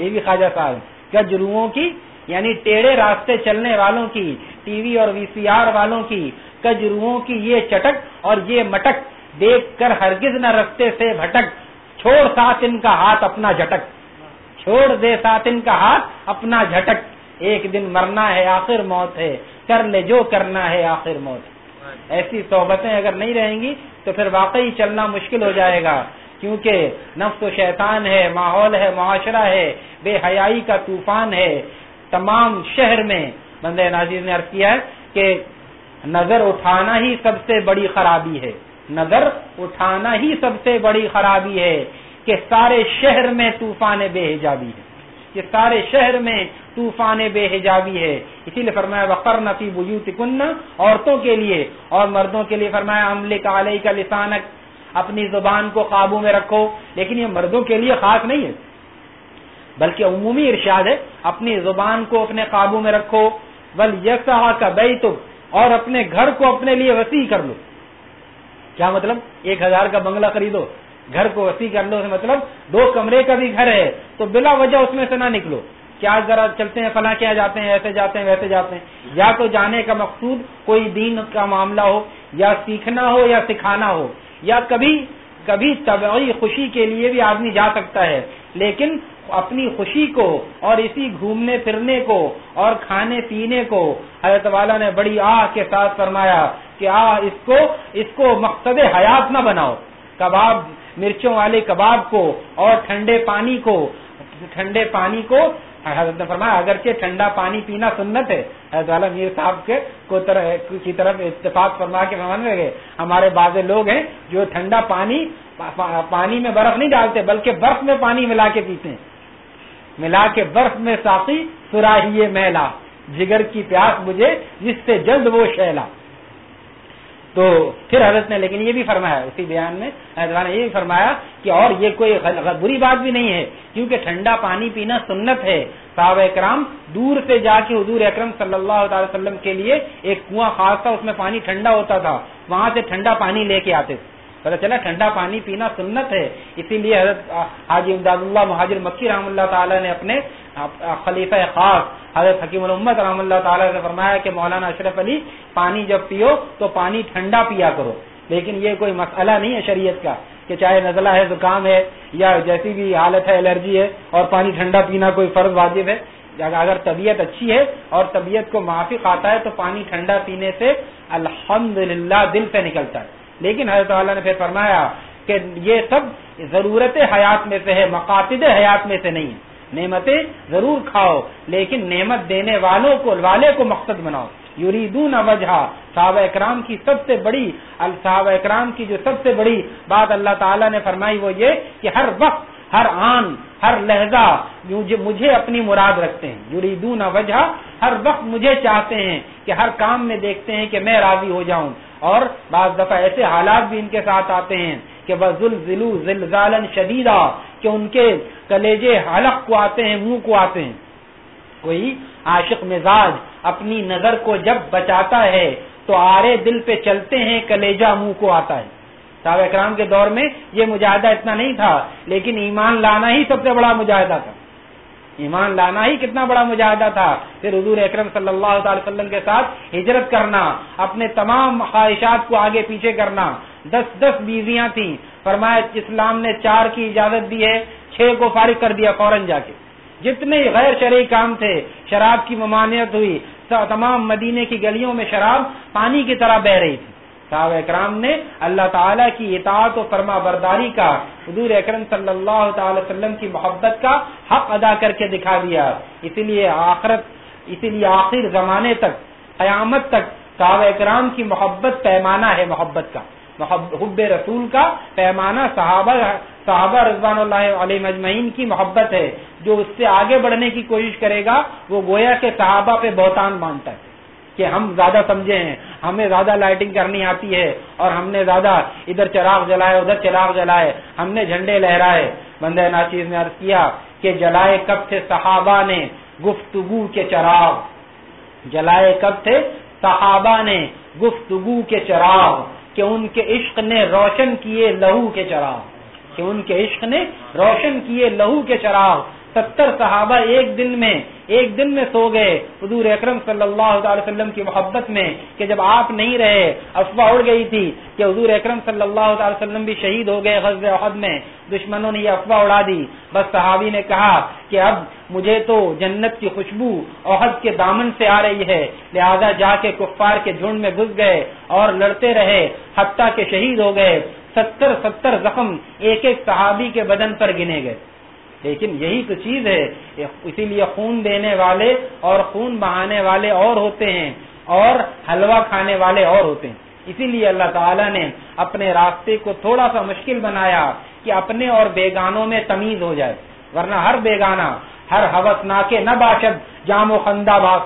یہ بھی خواجہ صاحب کجرووں کی یعنی ٹیڑے راستے چلنے والوں کی، ٹی وی اور وی سی آر والوں کی کجرووں کی یہ چٹک اور یہ مٹک دیکھ کر ہرگز نہ رستے سے بھٹک۔ چھوڑ ساتھ ان کا ہاتھ اپنا جھٹک۔ چھوڑ دے ساتھ ان کا ہاتھ اپنا جھٹک۔ ایک دن مرنا ہے، آخر موت ہے۔ کر لے جو کرنا ہے، آخر موت ایسی صحبتیں اگر نہیں رہیں گی تو پھر واقعی چلنا مشکل ہو جائے گا۔ کیونکہ نفس و شیطان ہے، ماحول ہے، معاشرہ ہے، بے حیائی کا طوفان ہے۔ تمام شہر میں بند نازیز نے عرض کیا ہے کہ نظر اٹھانا ہی سب سے بڑی خرابی ہے۔ نظر اٹھانا ہی سب سے بڑی خرابی ہے کہ سارے شہر میں طوفان بے حجابی ہے۔ کہ سارے شہر میں طوفان بے حجابی ہے۔ اسی لیے فرمایا وقر نفی بجوت کن عورتوں کے لیے اور مردوں کے لیے فرمایا عمل کا علیہ کا لسانک اپنی زبان کو قابو میں رکھو۔ لیکن یہ مردوں کے لیے خاص نہیں ہے، بلکہ عمومی ارشاد ہے، اپنی زبان کو اپنے قابو میں رکھو۔ بل یسا کا بیت اور اپنے گھر کو اپنے لیے وسیع کر لو۔ کیا مطلب؟ ایک ہزار کا بنگلہ خریدو، گھر کو وسیع کر لو مطلب دو کمرے کا بھی گھر ہے، تو بلا وجہ اس میں سے نہ نکلو۔ کیا ذرا چلتے ہیں، فلاں کیا جاتے ہیں، ایسے جاتے ہیں، ویسے جاتے ہیں۔ یا تو جانے کا مقصود کوئی دین کا معاملہ ہو، یا سیکھنا ہو، یا سکھانا ہو، یا کبھی کبھی طبعی خوشی کے لیے بھی آدمی جا سکتا ہے، لیکن اپنی خوشی کو اور اسی گھومنے پھرنے کو اور کھانے پینے کو۔ حضرت والا نے بڑی آہ کے ساتھ فرمایا کہ آ اس کو اس کو مقصد حیات نہ بناؤ۔ کباب، مرچوں والے کباب کو اور ٹھنڈے پانی کو، ٹھنڈے پانی کو۔ حضرت نے فرمایا، اگرچہ ٹھنڈا پانی پینا سنت ہے، حضرت والا میر صاحب کے کی طرف اتفاق فرما کے فرمانے لگے، ہمارے بعض لوگ ہیں جو ٹھنڈا پانی پانی میں برف نہیں ڈالتے، بلکہ برف میں پانی ملا کے پیتے ہیں۔ ملا کے برف میں ساقی سراہیے میلا۔ جگر کی پیاس مجھے جس سے جلد وہ شیلا۔ تو پھر حضرت نے لیکن یہ بھی فرمایا، اسی بیان میں حضرت نے یہ بھی فرمایا کہ اور یہ کوئی بری بات بھی نہیں ہے، کیونکہ ٹھنڈا پانی پینا سنت ہے۔ صاحب اکرام دور سے جا کے حضور اکرم صلی اللہ تعالی وسلم کے لیے ایک کنواں خاص تھا، اس میں پانی ٹھنڈا ہوتا تھا۔ وہاں سے ٹھنڈا پانی لے کے آتے تھے۔ پتا چلا ٹھنڈا پانی پینا سنت ہے، اسی لیے حضرت حاجی امداد اللہ مہاجر مکی رحم اللہ تعالیٰ نے اپنے خلیفہ خاص حضرت حکیم الحمد رحم اللہ تعالیٰ نے فرمایا کہ مولانا اشرف علی، پانی جب پیو تو پانی ٹھنڈا پیا کرو۔ لیکن یہ کوئی مسئلہ نہیں ہے شریعت کا کہ چاہے نزلہ ہے، زکام ہے یا جیسی بھی حالت ہے، الرجی ہے اور پانی ٹھنڈا پینا کوئی فرض واجب ہے۔ اگر طبیعت اچھی ہے اور طبیعت کو معافی آتا ہے تو پانی ٹھنڈا پینے سے الحمد دل سے نکلتا ہے۔ لیکن حضرت والا نے پھر فرمایا کہ یہ سب ضرورت حیات میں سے ہے، مقاصد حیات میں سے نہیں ہے۔ نعمتیں ضرور کھاؤ، لیکن نعمت دینے والوں کو، والے کو مقصد بناؤ۔ یریدون وجہ صحابہ اکرام کی سب سے بڑی، صحابہ اکرام کی جو سب سے بڑی بات اللہ تعالیٰ نے فرمائی وہ یہ کہ ہر وقت، ہر آن، ہر لہجہ مجھے اپنی مراد رکھتے ہیں۔ یریدون وجہ ہر وقت مجھے چاہتے ہیں کہ ہر کام میں دیکھتے ہیں کہ میں راضی ہو جاؤں۔ اور بعض دفعہ ایسے حالات بھی ان کے ساتھ آتے ہیں کہ وہ ذلزلو زلزالن شدیدہ کہ ان کے کلیجے حلق کو آتے ہیں، منہ کو آتے ہیں۔ کوئی عاشق مزاج اپنی نظر کو جب بچاتا ہے تو آرے دل پہ چلتے ہیں، کلیجہ منہ کو آتا ہے۔ صاحب اکرام کے دور میں یہ مجاہدہ اتنا نہیں تھا، لیکن ایمان لانا ہی سب سے بڑا مجاہدہ تھا۔ ایمان لانا ہی کتنا بڑا مجاہدہ تھا پھر حضور اکرم صلی اللہ تعالی وسلم کے ساتھ ہجرت کرنا، اپنے تمام خواہشات کو آگے پیچھے کرنا۔ دس دس بیویاں تھیں۔ فرمایا، اسلام نے چار کی اجازت دی ہے، چھ کو فارغ کر دیا فوراً جا کے۔ جتنے غیر شرعی کام تھے، شراب کی ممانعت ہوئی، تمام مدینے کی گلیوں میں شراب پانی کی طرح بہ رہی تھی۔ صحابہ اکرام نے اللہ تعالیٰ کی اطاعت و فرما برداری کا، حضور اکرم صلی اللہ تعالی وسلم کی محبت کا حق ادا کر کے دکھا دیا۔ اسی لیے آخرت، اسی لیے آخر زمانے تک، قیامت تک صحابہ اکرام کی محبت پیمانہ ہے محبت کا۔ حب رسول کا پیمانہ صحابہ صحابہ رضوان اللہ علیہ مجمعین کی محبت ہے۔ جو اس سے آگے بڑھنے کی کوشش کرے گا، وہ گویا کے صحابہ پہ بہتان مانتا ہے۔ کہ ہم زیادہ سمجھے ہیں، ہمیں زیادہ لائٹنگ کرنی آتی ہے اور ہم نے زیادہ ادھر چراغ جلائے، ادھر چراغ جلائے، ہم نے جھنڈے لہرائے۔ بندہ ناچیز نے عرض کیا کہ جلائے کب تھے صحابہ نے؟ گفتگو کے چراغ۔ جلائے کب تھے صحابہ نے؟ گفتگو کے چراغ۔ کہ ان کے عشق نے روشن کیے لہو کے چراغ۔ کہ ان کے عشق نے روشن کیے لہو کے چراغ۔ ستر صحابہ ایک دن میں، ایک دن میں سو گئے۔ حضور اکرم صلی اللہ علیہ وسلم کی محبت میں کہ جب آپ نہیں رہے، افواہ اڑ گئی تھی کہ حضور اکرم صلی اللہ علیہ وسلم بھی شہید ہو گئے غزل عہد میں۔ دشمنوں نے یہ افواہ اڑا دی۔ بس صحابی نے کہا کہ اب مجھے تو جنت کی خوشبو عہد کے دامن سے آ رہی ہے، لہذا جا کے کفار کے جھنڈ میں گھس گئے اور لڑتے رہے حتیٰ کے شہید ہو گئے۔ ستر ستر زخم ایک ایک صحابی کے بدن پر گنے گئے۔ لیکن یہی تو چیز ہے اسی لیے خون دینے والے اور خون بہانے والے اور ہوتے ہیں اور حلوہ کھانے والے اور ہوتے ہیں۔ اسی لیے اللہ تعالیٰ نے اپنے راستے کو تھوڑا سا مشکل بنایا کہ اپنے اور بیگانوں میں تمیز ہو جائے، ورنہ ہر بیگانہ، ہر حوث ناکے نہ باشد، جام و خندہ باغ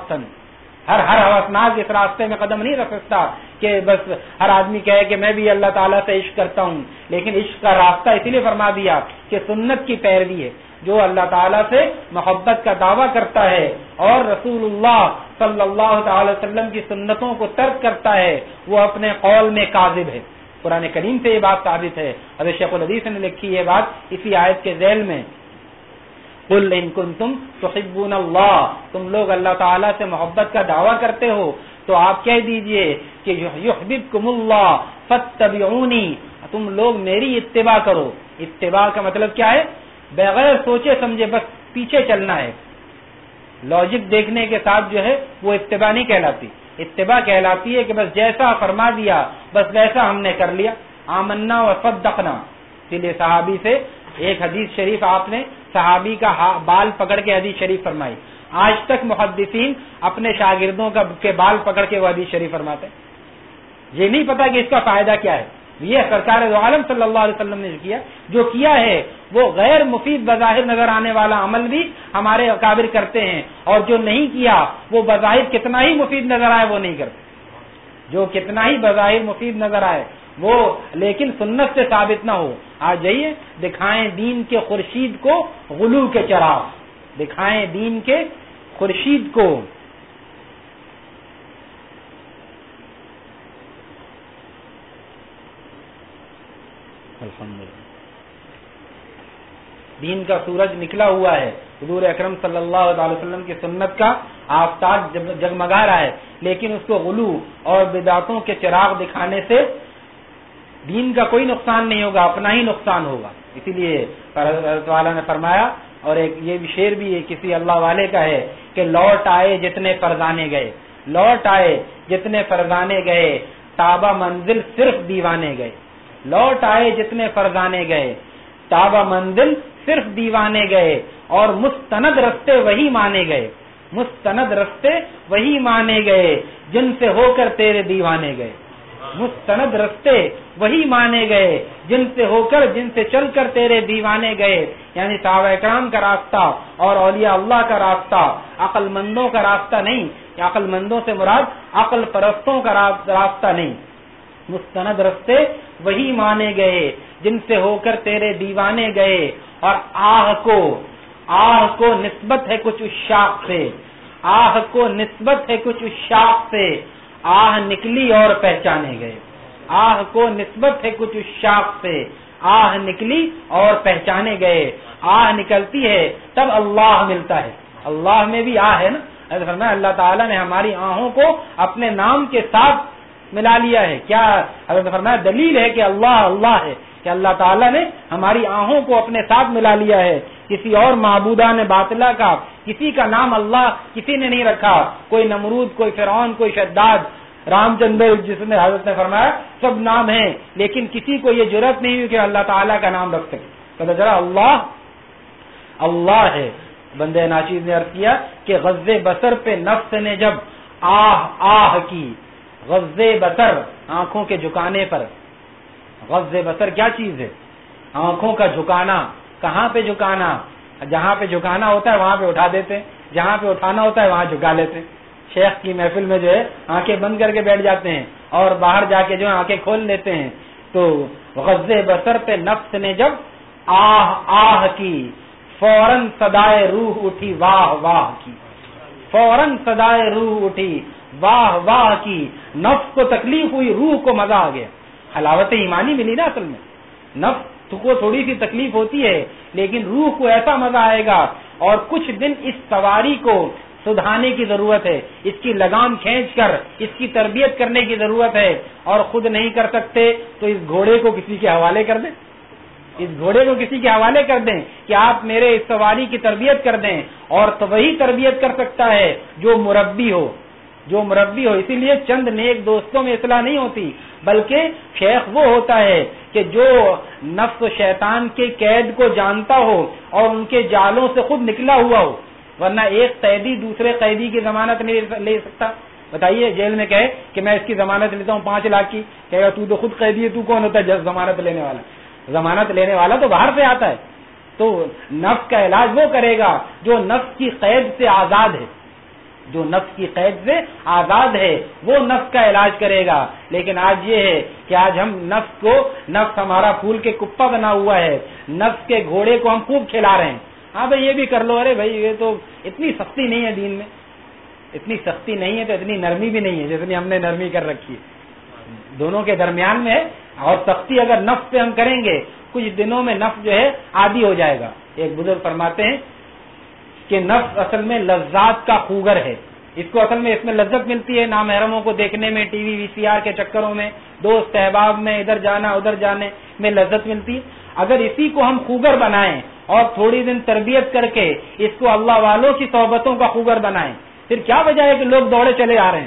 ہر ہر حوثناک اس راستے میں قدم نہیں رکھ سکتا کہ بس ہر آدمی کہے کہ میں بھی اللہ تعالیٰ سے عشق کرتا ہوں۔ لیکن عشق کا راستہ اسی لیے فرما دیا کہ سنت کی پیروی ہے، جو اللہ تعالیٰ سے محبت کا دعویٰ کرتا ہے اور رسول اللہ صلی اللہ تعالی وسلم کی سنتوں کو ترک کرتا ہے، وہ اپنے قول میں کاذب ہے۔ قرآن کریم سے یہ بات ثابت ہے۔ ابھی شیخ الحدیث نے لکھی یہ بات اسی آیت کے ذیل میں۔ کل ان کن تم اللہ تم لوگ اللہ تعالیٰ سے محبت کا دعویٰ کرتے ہو، تو آپ کہہ دیجیے کہ یحببکم اللہ فتبعونی تم لوگ میری اتباع کرو۔ اتباع کا مطلب کیا ہے؟ بغیر سوچے سمجھے بس پیچھے چلنا ہے۔ لاجک دیکھنے کے ساتھ جو ہے وہ اتباع نہیں کہلاتی۔ اتباع کہلاتی ہے کہ بس جیسا فرما دیا، بس ویسا ہم نے کر لیا۔ آمنا و صدقنا اسی لیے صحابی سے ایک حدیث شریف آپ نے صحابی کا بال پکڑ کے حدیث شریف فرمائی۔ آج تک محدثین اپنے شاگردوں کا کے بال پکڑ کے وہ حدیث شریف فرماتے یہ نہیں پتا کہ اس کا فائدہ کیا ہے۔ یہ سرکار عالم صلی اللہ علیہ وسلم نے کیا۔ جو کیا ہے، وہ غیر مفید بظاہر نظر آنے والا عمل بھی ہمارے اکابر کرتے ہیں۔ اور جو نہیں کیا، وہ بظاہر کتنا ہی مفید نظر آئے، وہ نہیں کرتے۔ جو کتنا ہی بظاہر مفید نظر آئے، وہ لیکن سنت سے ثابت نہ ہو۔ آ جائیے، دکھائیں دین کے خورشید کو غلو کے چراغ۔ دکھائیں دین کے خورشید کو۔ دین کا سورج نکلا ہوا ہے۔ حضور اکرم صلی اللہ علیہ وسلم کی سنت کا آفتاب جگمگا رہا ہے۔ لیکن اس کو غلو اور بداتوں کے چراغ دکھانے سے دین کا کوئی نقصان نہیں ہوگا، اپنا ہی نقصان ہوگا۔ اسی لیے والا نے فرمایا، اور ایک یہ بھی شعر بھی کسی اللہ والے کا ہے کہ لوٹ آئے جتنے فرزانے گئے۔ لوٹ آئے جتنے فرزانے گئے تابا منزل صرف دیوانے گئے۔ لوٹ آئے جتنے فرزانے گئے تابا منزل صرف دیوانے گئے اور مستند رستے وہی مانے گئے۔ مستند رستے وہی مانے گئے جن سے ہو کر تیرے دیوانے گئے۔ مستند رستے وہی مانے گئے جن سے ہو کر جن سے چل کر تیرے دیوانے گئے۔ یعنی صحابہ اکرام کا راستہ اور اولیاء اللہ کا راستہ عقل مندوں کا راستہ نہیں۔ عقل مندوں سے مراد عقل پرستوں کا راستہ نہیں۔ مستند رستے وہی مانے گئے جن سے ہو کر تیرے دیوانے گئے۔ اور آہ کو آہ کو نسبت ہے کچھ اس شاخ سے۔ آہ کو نسبت ہے کچھ اس شاخ سے۔ آہ نکلی اور پہچانے گئے۔ آہ کو نسبت ہے کچھ اس شاخ سے۔ آہ نکلی اور پہچانے گئے۔ آہ نکلتی ہے، تب اللہ ملتا ہے۔ اللہ میں بھی آہ ہے نا؟ فرمایا، اللہ تعالیٰ نے ہماری آہوں کو اپنے نام کے ساتھ ملا لیا ہے۔ کیا؟ حضرت فرمایا، دلیل ہے کہ اللہ اللہ ہے۔ کہ اللہ تعالیٰ نے ہماری آہوں کو اپنے ساتھ ملا لیا ہے۔ کسی اور معبودہ نے باطلا کا، کسی کا نام اللہ، کسی نے نہیں رکھا۔ کوئی نمرود، کوئی فرعون، کوئی شداد۔ رام چندر جس نے حضرت نے فرمایا، سب نام ہیں، لیکن کسی کو یہ ضرورت نہیں ہوئی کہ اللہ تعالیٰ کا نام رکھ سکے۔ پتا چلا اللہ اللہ ہے۔ بندے ناشید نے عرض کیا کہ غز بسر پہ نفس نے جب آہ آہ کی غز بسر آنکھوں کے جھکانے پر غز بسر کیا چیز ہے؟ آنکھوں کا جھکانا۔ کہاں پہ جھکانا؟ جہاں پہ جھکانا ہوتا ہے وہاں پہ اٹھا دیتے۔ جہاں پہ اٹھانا ہوتا ہے وہاں جھکا لیتے۔ شیخ کی محفل میں جو ہے آنکھیں بند کر کے بیٹھ جاتے ہیں اور باہر جا کے جو ہے آنکھیں کھول لیتے ہیں۔ تو غز بسر پہ نفس نے جب آہ آہ کی، فوراً سدائے روح اٹھی، واہ واہ کی۔ فوراً سدائے روح اٹھی، واہ واہ کی۔ نفس کو تکلیف ہوئی، روح کو مزہ آ گیا۔ حلاوت ایمانی ملی نا اصل میں۔ نفس کو تھوڑی سی تکلیف ہوتی ہے، لیکن روح کو ایسا مزہ آئے گا۔ اور کچھ دن اس سواری کو سدھانے کی ضرورت ہے۔ اس کی لگام کھینچ کر، اس کی تربیت کرنے کی ضرورت ہے۔ اور خود نہیں کر سکتے تو اس گھوڑے کو کسی کے حوالے کر دیں۔ اس گھوڑے کو کسی کے حوالے کر دیں کہ آپ میرے اس سواری کی تربیت کر دیں۔ اور تو وہی تربیت کر سکتا ہے جو مربی ہو۔ جو مربی ہو، اسی لیے چند نیک دوستوں میں اصلاح نہیں ہوتی، بلکہ شیخ وہ ہوتا ہے کہ جو نفس و شیطان کے قید کو جانتا ہو اور ان کے جالوں سے خود نکلا ہوا ہو، ورنہ ایک قیدی دوسرے قیدی کی ضمانت نہیں لے سکتا۔ بتائیے، جیل میں کہے کہ میں اس کی ضمانت لیتا ہوں پانچ لاکھ کی، کہے گا تو تو خود قیدی ہے، تو کون ہوتا ہے؟ جس ضمانت لینے والا۔ ضمانت لینے والا تو باہر سے آتا ہے۔ تو نفس کا علاج وہ کرے گا جو نفس کی قید سے آزاد ہے۔ جو نفس کی قید سے آزاد ہے، وہ نفس کا علاج کرے گا۔ لیکن آج یہ ہے کہ آج ہم نفس کو، نفس ہمارا پھول کے کپا بنا ہوا ہے۔ نفس کے گھوڑے کو ہم خوب کھلا رہے ہیں۔ ہاں بھائی، یہ بھی کر لو۔ ارے بھائی، یہ تو اتنی سختی نہیں ہے دین میں۔ اتنی سختی نہیں ہے تو اتنی نرمی بھی نہیں ہے جتنی ہم نے نرمی کر رکھی ہے۔ دونوں کے درمیان میں اور سختی اگر نفس پہ ہم کریں گے، کچھ دنوں میں نفس جو ہے عادی ہو جائے گا۔ ایک بزرگ فرماتے ہیں کہ نفس اصل میں لذات کا خوگر ہے۔ اس کو اصل میں اس میں لذت ملتی ہے، نامحرموں کو دیکھنے میں، ٹی وی وی سی آر کے چکروں میں، دوست احباب میں، ادھر جانا، ادھر جانے میں لذت ملتی۔ ہے اگر اسی کو ہم خوگر بنائیں اور تھوڑی دن تربیت کر کے اس کو اللہ والوں کی صحبتوں کا خوگر بنائیں، پھر کیا وجہ ہے کہ لوگ دوڑے چلے آ رہے ہیں؟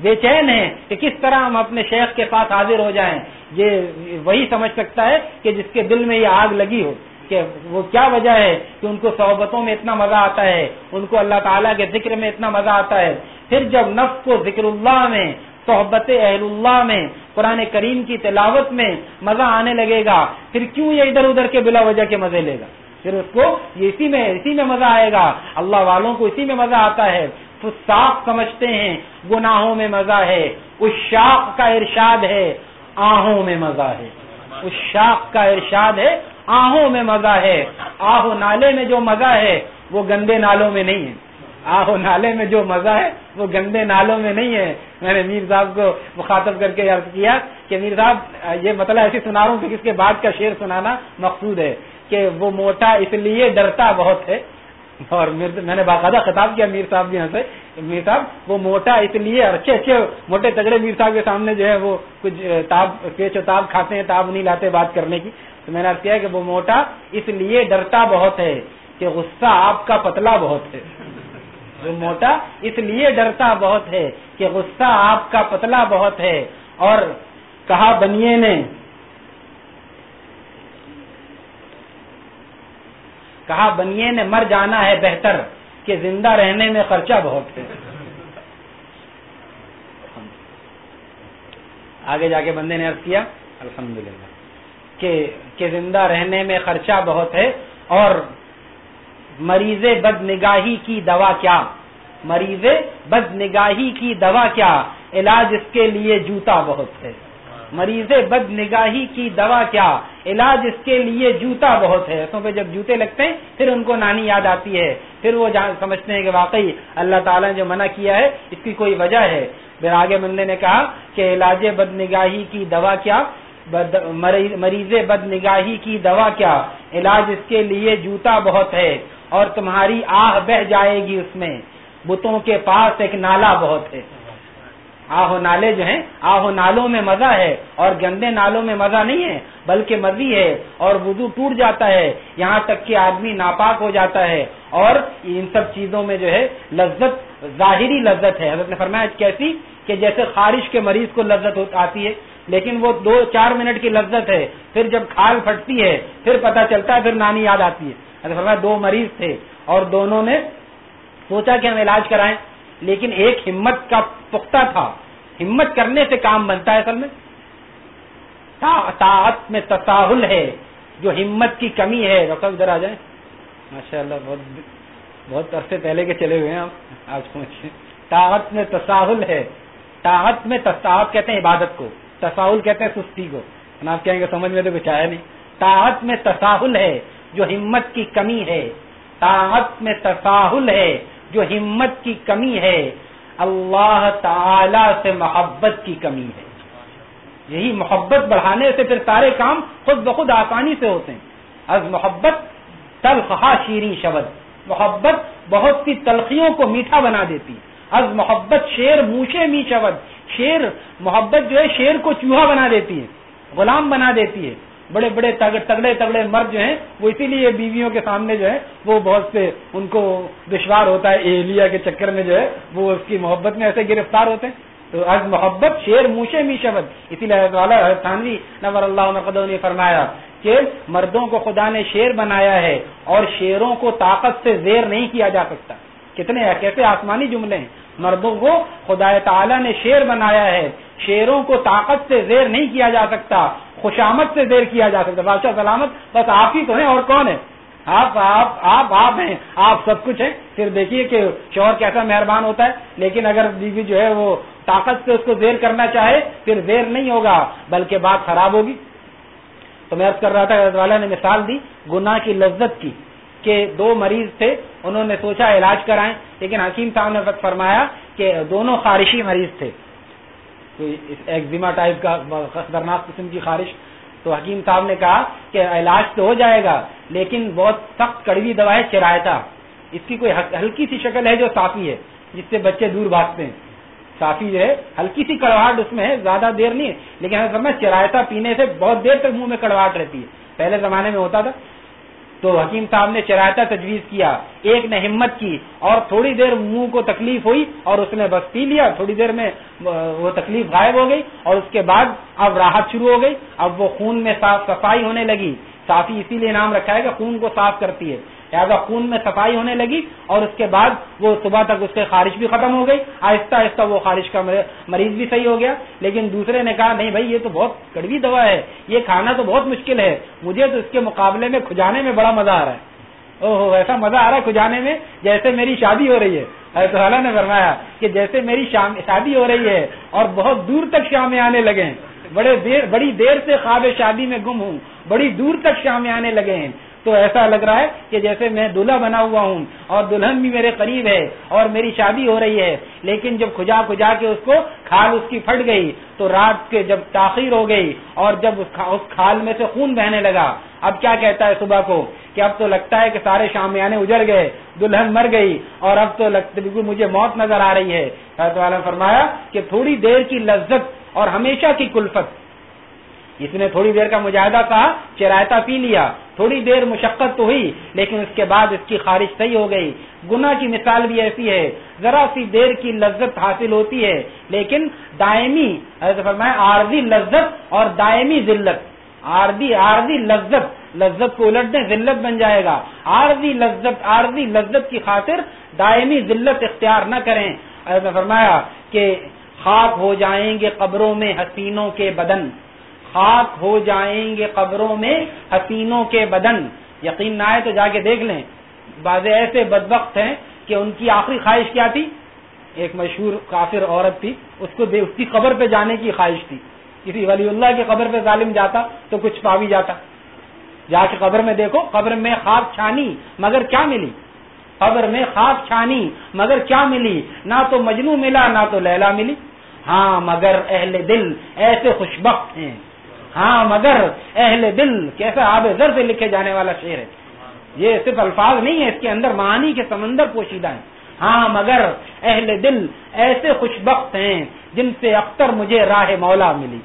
بے چین ہیں کہ کس طرح ہم اپنے شیخ کے پاس حاضر ہو جائیں۔ یہ وہی سمجھ سکتا ہے کہ جس کے دل میں یہ آگ لگی ہو۔ کہ وہ کیا وجہ ہے کہ ان کو صحبتوں میں اتنا مزہ آتا ہے، ان کو اللہ تعالیٰ کے ذکر میں اتنا مزہ آتا ہے۔ پھر جب نفس کو ذکر اللہ میں، صحبت اہل اللہ میں، قرآن کریم کی تلاوت میں مزہ آنے لگے گا، پھر کیوں یہ ادھر ادھر کے بلا وجہ کے مزے لے گا؟ پھر اس کو اسی میں اسی میں مزہ آئے گا۔ اللہ والوں کو اسی میں مزہ آتا ہے۔ تو صاف سمجھتے ہیں، گناہوں میں مزہ ہے۔ اس شاخ کا ارشاد ہے، آہوں میں مزہ ہے۔ اس شاخ کا ارشاد ہے آہوں میں مزہ ہے۔ آہو نالے میں جو مزہ ہے، وہ گندے نالوں میں نہیں ہے۔ آہو نالے میں جو مزہ ہے، وہ گندے نالوں میں نہیں ہے۔ میں نے میر صاحب کو مخاطب کر کے عرض کیا کہ میر صاحب، یہ مطلب ایسی سنا رہا ہوں کہ کس کے بعد کا شعر سنانا مقصود ہے کہ وہ موٹا اس لیے ڈرتا بہت ہے۔ اور میں نے باقاعدہ خطاب کیا میر صاحب یہاں سے۔ میر صاحب، وہ موٹا اس لیے اچھے اچھے موٹے تگڑے میر صاحب کے سامنے جو ہے وہ کچھ تاب، پیچ و تاب کھاتے ہیں، تاب نہیں لاتے بات کرنے کی۔ تو میں نے کیا کہ وہ موٹا اس لیے ڈرتا بہت ہے کہ غصہ آپ کا پتلا بہت ہے۔ وہ موٹا اس لیے ڈرتا بہت ہے کہ غصہ آپ کا پتلا بہت ہے۔ اور کہا بنیے نے، کہا بنیے نے، مر جانا ہے بہتر کہ زندہ رہنے میں خرچہ بہت ہے۔ آگے جا کے بندے نے عرض کیا الحمد للہ کہ زندہ رہنے میں خرچہ بہت ہے اور مریض بد نگاہی کی دوا کیا؟ مریض بد نگاہی کی دوا کیا؟ علاج اس کے لیے جوتا بہت ہے۔ مریض بد نگاہی کی دوا کیا؟ علاج اس کے لیے جوتا بہت ہے۔ ایسوں پہ جب جوتے لگتے ہیں، پھر ان کو نانی یاد آتی ہے۔ پھر وہ سمجھتے ہیں کہ واقعی اللہ تعالیٰ نے جو منع کیا ہے، اس کی کوئی وجہ ہے۔ پھر آگے بندے نے کہا کہ علاج بد نگاہی کی دوا کیا؟ مریض بد نگاہی کی دوا کیا؟ علاج اس کے لیے جوتا بہت ہے اور تمہاری آہ بہ جائے گی اس میں۔ بتوں کے پاس ایک نالا بہت ہے۔ آہو نالے جو ہیں، آہو نالوں میں مزہ ہے اور گندے نالوں میں مزہ نہیں ہے، بلکہ مزی ہے اور وضو ٹوٹ جاتا ہے۔ یہاں تک کہ آدمی ناپاک ہو جاتا ہے اور ان سب چیزوں میں جو ہے، لذت، ظاہری لذت ہے۔ حضرت نے فرمایا، کیسی؟ کہ جیسے خارش کے مریض کو لذت آتی ہے۔ لیکن وہ دو چار منٹ کی لذت ہے، پھر جب کھال پھٹتی ہے، پھر پتا چلتا ہے، پھر نانی یاد آتی ہے۔ فرمایا، دو مریض تھے اور دونوں نے سوچا کہ ہم علاج کرائیں۔ لیکن ایک ہمت کا پختہ تھا۔ ہمت کرنے سے کام بنتا ہے اصل میں۔ طاعت میں تساہل ہے۔ جو ہمت کی کمی ہے رقم ادھر آ جائیں۔ ماشاء اللہ بہت بہت عرصے پہلے کے چلے ہوئے ہیں آپ۔ آج پہنچے۔ طاعت میں تساہل ہے۔ طاعت میں تصاحت کہتے ہیں عبادت کو۔ تساہل کہتے ہیں سستی کو۔ آپ کہیں گے سمجھ میں تو کچھ آیا نہیں۔ طاعت میں تساہل ہے جو ہمت کی کمی ہے۔ طاعت میں تساہل ہے جو ہمت کی کمی ہے۔ اللہ تعالی سے محبت کی کمی ہے۔ یہی محبت بڑھانے سے پھر سارے کام خود بخود آسانی سے ہوتے ہیں۔ از محبت تلخا شیریں شبد۔ محبت بہت سی تلخیوں کو میٹھا بنا دیتی از محبت شیر موشے می شبد۔ شیر، محبت جو ہے شیر کو چوہا بنا دیتی ہے، غلام بنا دیتی ہے۔ بڑے بڑے تگڑے تگڑے مرد جو ہیں، وہ اسی لیے بیویوں کے سامنے جو ہے، وہ بہت سے ان کو دشوار ہوتا ہے۔ ایلیا کے چکر میں جو ہے، وہ اس کی محبت میں ایسے گرفتار ہوتے ہیں۔ تو از محبت شیر موشے می شبد اسی لیے تھانوی نور اللہ نے فرمایا کہ مردوں کو خدا نے شیر بنایا ہے اور شیروں کو طاقت سے زیر نہیں کیا جا سکتا۔ کتنے کیسے آسمانی جملے ہیں؟ مردوں کو خدا تعالیٰ نے شیر بنایا ہے۔ شیروں کو طاقت سے زیر نہیں کیا جا سکتا، خوشامد سے زیر کیا جا سکتا۔ بادشاہ سلامت، بس آپ ہی تو ہیں اور کون ہے؟ آپ آپ آپ آپ ہیں، آپ سب کچھ ہیں۔ پھر دیکھیے کہ شوہر کیسا مہربان ہوتا ہے۔ لیکن اگر بیوی جو ہے وہ طاقت سے اس کو زیر کرنا چاہے، پھر زیر نہیں ہوگا، بلکہ بات خراب ہوگی۔ تو میں کر رہا تھا والا نے مثال دی، گناہ کی لذت کی۔ کہ دو مریض تھے، انہوں نے سوچا علاج کرائیں، لیکن حکیم صاحب نے فرمایا کہ دونوں خارشی مریض تھے۔ ایکزیما ٹائپ کا خطرناک قسم کی خارش۔ تو حکیم صاحب نے کہا کہ علاج تو ہو جائے گا، لیکن بہت سخت کڑوی دوا ہے چرایتا۔ اس کی کوئی ہلکی سی شکل ہے جو صافی ہے، جس سے بچے دور بھاگتے ہیں۔ صافی جو ہے، ہلکی سی کڑواہٹ اس میں ہے، زیادہ دیر نہیں ہے، لیکن چرایتا پینے سے بہت دیر تک منہ میں کڑواہٹ رہتی ہے۔ پہلے زمانے میں ہوتا تھا تو حکیم صاحب نے چراتا تجویز کیا۔ ایک نے ہمت کی اور تھوڑی دیر منہ کو تکلیف ہوئی اور اس نے بس پی لیا۔ تھوڑی دیر میں وہ تکلیف غائب ہو گئی اور اس کے بعد اب راحت شروع ہو گئی۔ اب وہ خون میں صاف صفائی ہونے لگی۔ صافی اسی لیے نام رکھا ہے کہ خون کو صاف کرتی ہے۔ لہٰذا خون میں صفائی ہونے لگی اور اس کے بعد وہ صبح تک اس کے خارش بھی ختم ہو گئی۔ آہستہ آہستہ وہ خارش کا مریض بھی صحیح ہو گیا۔ لیکن دوسرے نے کہا، نہیں بھائی، یہ تو بہت کڑوی دوا ہے، یہ کھانا تو بہت مشکل ہے، مجھے تو اس کے مقابلے میں کھجانے میں بڑا مزہ آ رہا ہے۔ اوہ ایسا مزہ آ رہا ہے کھجانے میں جیسے میری شادی ہو رہی ہے۔ تو نے فرمایا کہ جیسے میری شادی ہو رہی ہے اور بہت دور تک شام آنے لگے ہیں۔ بڑے دیر، بڑی دیر سے خواب شادی میں گم ہوں۔ بڑی دور تک شام آنے لگے ہیں۔ تو ایسا لگ رہا ہے کہ جیسے میں دلہا بنا ہوا ہوں اور دلہن بھی میرے قریب ہے اور میری شادی ہو رہی ہے، لیکن جب کھجا کھجا کے اس کو کھال اس کی پھٹ گئی تو رات کے جب تاخیر ہو گئی اور جب اس کھال میں سے خون بہنے لگا۔ اب کیا کہتا ہے صبح کو کہ اب تو لگتا ہے کہ سارے شامیانے اجڑ گئے، دلہن مر گئی اور اب تو بالکل مجھے موت نظر آ رہی ہے۔ فرمایا کہ تھوڑی دیر کی لذت اور ہمیشہ کی کلفت اس نے تھوڑی دیر کا مجاہدہ کہا چرایتا پی لیا۔ تھوڑی دیر مشقت تو ہوئی، لیکن اس کے بعد اس کی خارش صحیح ہو گئی۔ گنا کی مثال بھی ایسی ہے، ذرا سی دیر کی لذت حاصل ہوتی ہے، لیکن دائمی عارضی لذت اور دائمی ذلت۔ عارضی عارضی لذت لذت کو الٹ دیں، ذلت بن جائے گا۔ عارضی لذت عارضی لذت کی خاطر دائمی ذلت اختیار نہ کریں۔ فرمایا کہ خاک ہو جائیں گے قبروں میں حسینوں کے بدن۔ خاک ہو جائیں گے قبروں میں حسینوں کے بدن۔ یقین نہ آئے تو جا کے دیکھ لیں۔ بعض ایسے بدبخت ہیں کہ ان کی آخری خواہش کیا تھی؟ ایک مشہور کافر عورت تھی، اس کو اس کی قبر پہ جانے کی خواہش تھی۔ کسی ولی اللہ کی قبر پہ ظالم جاتا تو کچھ پا بھی جاتا۔ جا کے قبر میں دیکھو، قبر میں خاک چھانی، مگر کیا ملی؟ قبر میں خاک چھانی، مگر کیا ملی؟ نہ تو مجنو ملا، نہ تو لیلا ملی۔ ہاں مگر اہل دل ایسے خوشبخت ہیں۔ ہاں مگر اہل دل کیسا آب زر سے لکھے جانے والا شعر ہے۔ یہ صرف الفاظ نہیں ہے اس کے اندر معانی کے سمندر پوشیدہ ہیں۔ ہاں مگر اہل دل ایسے خوش بخت ہیں جن سے اختر مجھے راہ مولا ملی۔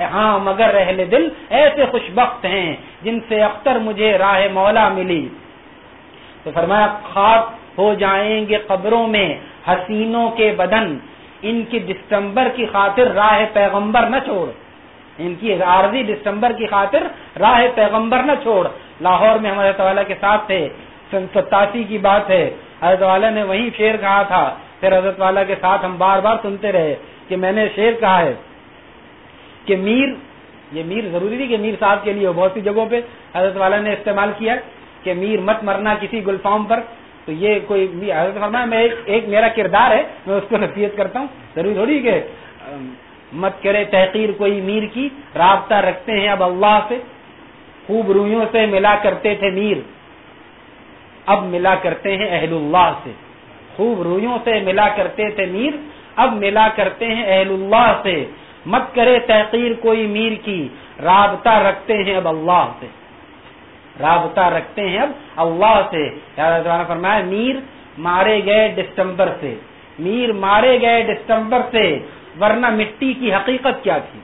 ہاں مگر اہل دل ایسے خوش بخت ہیں جن سے اختر مجھے راہ مولا ملی۔ تو فرمایا خواب ہو جائیں گے قبروں میں حسینوں کے بدن۔ ان کی دسمبر کی خاطر راہ پیغمبر نہ چھوڑ۔ ان کی عارضی دسمبر کی خاطر راہ پیغمبر نہ چھوڑ۔ لاہور میں ہمارے تعالیٰ کے ساتھ تھے۔ سن ستاسی کی بات ہے۔ حضرت والا نے وہی شیر کہا تھا۔ پھر حضرت والا کے ساتھ ہم بار بار سنتے رہے کہ میں نے شیر کہا ہے کہ میر، یہ میر ضروری نہیں کہ میر صاحب کے لیے بہت سی جگہوں پہ حضرت والا نے استعمال کیا کہ میر مت مرنا کسی گل فارم پر۔ تو یہ کوئی حضرت فرمایا، میں ایک میرا کردار ہے، میں اس کو نصیحت کرتا ہوں۔ ضروری تھوڑی کہ مت کرے تحقیر کوئی میر کی، رابطہ رکھتے ہیں اب اللہ سے۔ خوب رویوں سے ملا کرتے تھے میر۔ اب ملا کرتے ہیں اہل اللہ سے۔ خوب رویوں سے ملا کرتے تھے میر۔ اب ملا کرتے ہیں اہل اللہ سے۔ مت کرے تحقیر کوئی میر کی۔ رابطہ رکھتے ہیں اب اللہ سے۔ رابطہ رکھتے ہیں اب اللہ سے۔ فرمایا، میر مارے گئے دسمبر سے۔ میر مارے گئے دسمبر سے۔ ورنہ مٹی کی حقیقت کیا تھی؟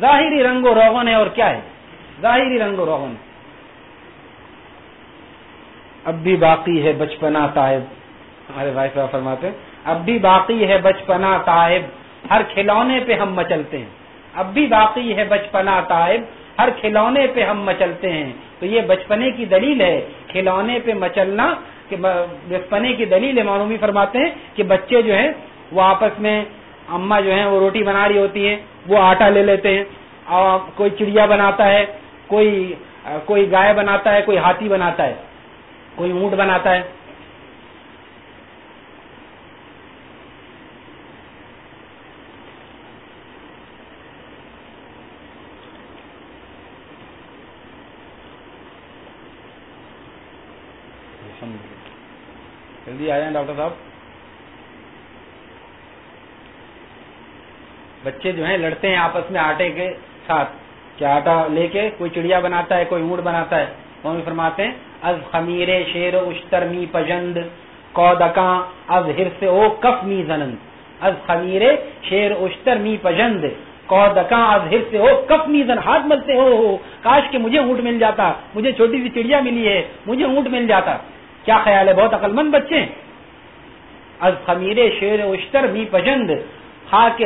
ظاہری رنگ و روغن ہے اور کیا ہے؟ ظاہری رنگ و روغن۔ اب بھی باقی ہے بچپنا صاحب ہمارے بھائی صاحب فرماتے اب بھی باقی ہے بچپنا صاحب ہر کھلونے پہ ہم مچلتے ہیں۔ اب بھی باقی ہے بچپنا صاحب ہر کھلونے پہ ہم مچلتے ہیں۔ تو یہ بچپنے کی دلیل ہے، کھلونے پہ مچلنا کہ بچپنے کی دلیل ہے۔ معلومی فرماتے ہیں کہ بچے جو ہیں، وہ آپس میں اما جو ہیں وہ روٹی بنا رہی ہوتی ہیں، وہ آٹا لے لیتے ہیں۔ اور کوئی چڑیا بناتا ہے، کوئی کوئی گائے بناتا ہے، کوئی ہاتھی بناتا ہے، کوئی اونٹ بناتا ہے۔ جلدی آ جائیں ڈاکٹر صاحب۔ بچے جو ہیں لڑتے ہیں آپس میں آٹے کے ساتھ۔ کیا آٹا لے کے کوئی چڑیا بناتا ہے، کوئی اونٹ بناتا ہے؟ کون فرماتے ہیں، از خمیر شیر اشتر می پجند کو دکاں از ہرس او کف می زنند۔ از خمیر شیر اشتر می پجند کو دکاں از ہرس او کف می زن ہاتھ ملتے ہو ہو کاش کہ مجھے اونٹ مل جاتا، مجھے چھوٹی سی چڑیا ملی ہے، مجھے اونٹ مل جاتا۔ کیا خیال ہے؟ بہت عقل مند بچے از خمیر شیر اشتر می پجند خاک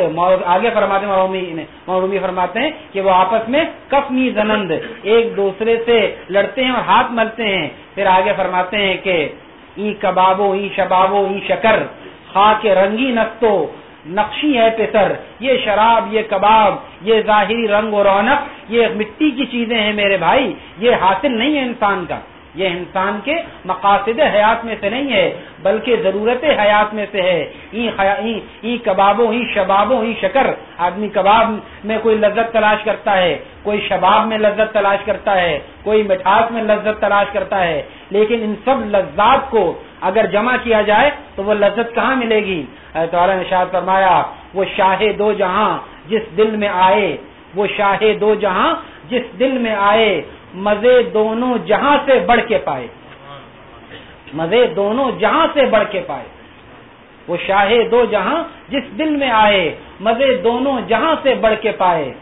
آگے فرماتے ہیں مورومی فرماتے ہیں کہ وہ آپس میں کفمی زنند، ایک دوسرے سے لڑتے ہیں اور ہاتھ ملتے ہیں۔ پھر آگے فرماتے ہیں کہ ای کبابو، ای شبابو، ای شکر، خاک رنگی نقطو نقشی ہے پسر، یہ شراب، یہ کباب، یہ ظاہری رنگ و رونق، یہ مٹی کی چیزیں ہیں میرے بھائی، یہ حاصل نہیں ہے انسان کا۔ یہ انسان کے مقاصد حیات میں سے نہیں ہے، بلکہ ضرورت حیات میں سے ہے۔ ای کبابوں ہی شبابوں ہی شکر۔ آدمی کباب میں کوئی لذت تلاش کرتا ہے، کوئی شباب میں لذت تلاش کرتا ہے، کوئی مٹھاس میں لذت تلاش کرتا ہے۔ لیکن ان سب لذات کو اگر جمع کیا جائے تو وہ لذت کہاں ملے گی؟ تعالیٰ نے شاید فرمایا، وہ شاہ دو جہاں جس دل میں آئے، وہ شاہ دو جہاں جس دل میں آئے۔ مزے دونوں جہاں سے بڑھ کے پائے۔ مزے دونوں جہاں سے بڑھ کے پائے۔ وہ شاہ دو جہاں جس دل میں آئے، مزے دونوں جہاں سے بڑھ کے پائے۔